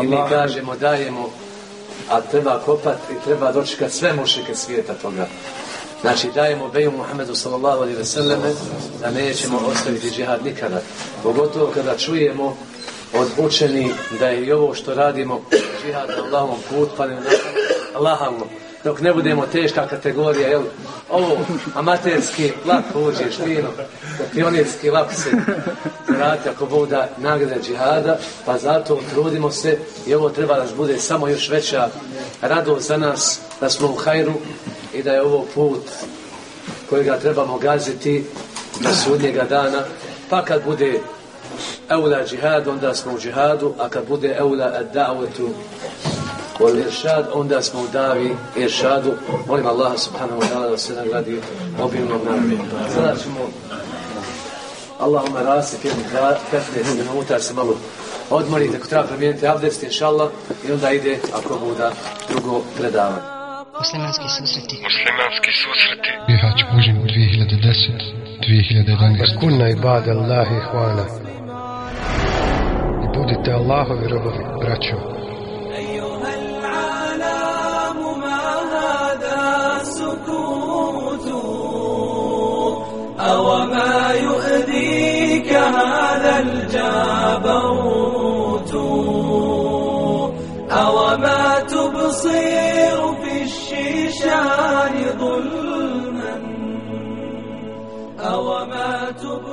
I mi kažemo, dajemo, a treba kopat i treba dočekati sve mušike svijeta toga. Znači dajemo beju Muhammedu sallallahu alaihi ve selleme da nećemo ostaviti džihad nikada. Pogotovo kada čujemo od učeni da je i ovo što radimo džihad na Allahovom put, pa ne Allahavno dok ne budemo teška kategorija, jel, ovo amaterski lako uđeš fino, pionirski lako se vrati ako Bog da nagrade džihada, pa zato trudimo se i ovo treba da bude samo još veća radost za nas, da smo u hajru i da je ovo put kojega trebamo gaziti do sudnjega dana, pa kad bude eula džihad, onda smo u džihadu, a kad bude eula ad-da'watu Wal iršad, onda smo u davi iršadu. Molim Allah subhanahu wa ta'ala da se nagradi obilnom nagradi. Sada ćemo Allahuma rasip jednu 15 minuta se malo odmorite, ako treba promijeniti abdest, inša Allah, i onda ide, ako buda, drugo predavanje. Muslimanski susreti. Muslimanski susreti. Bihać Užin 2010. 2011. Kunna ibad Allahi hvana. I budite Allahovi robovi, braćo. أوما يؤذيك هذا الجبروت أوما تبصر في الشيشان ظلما؟ أوما تبصر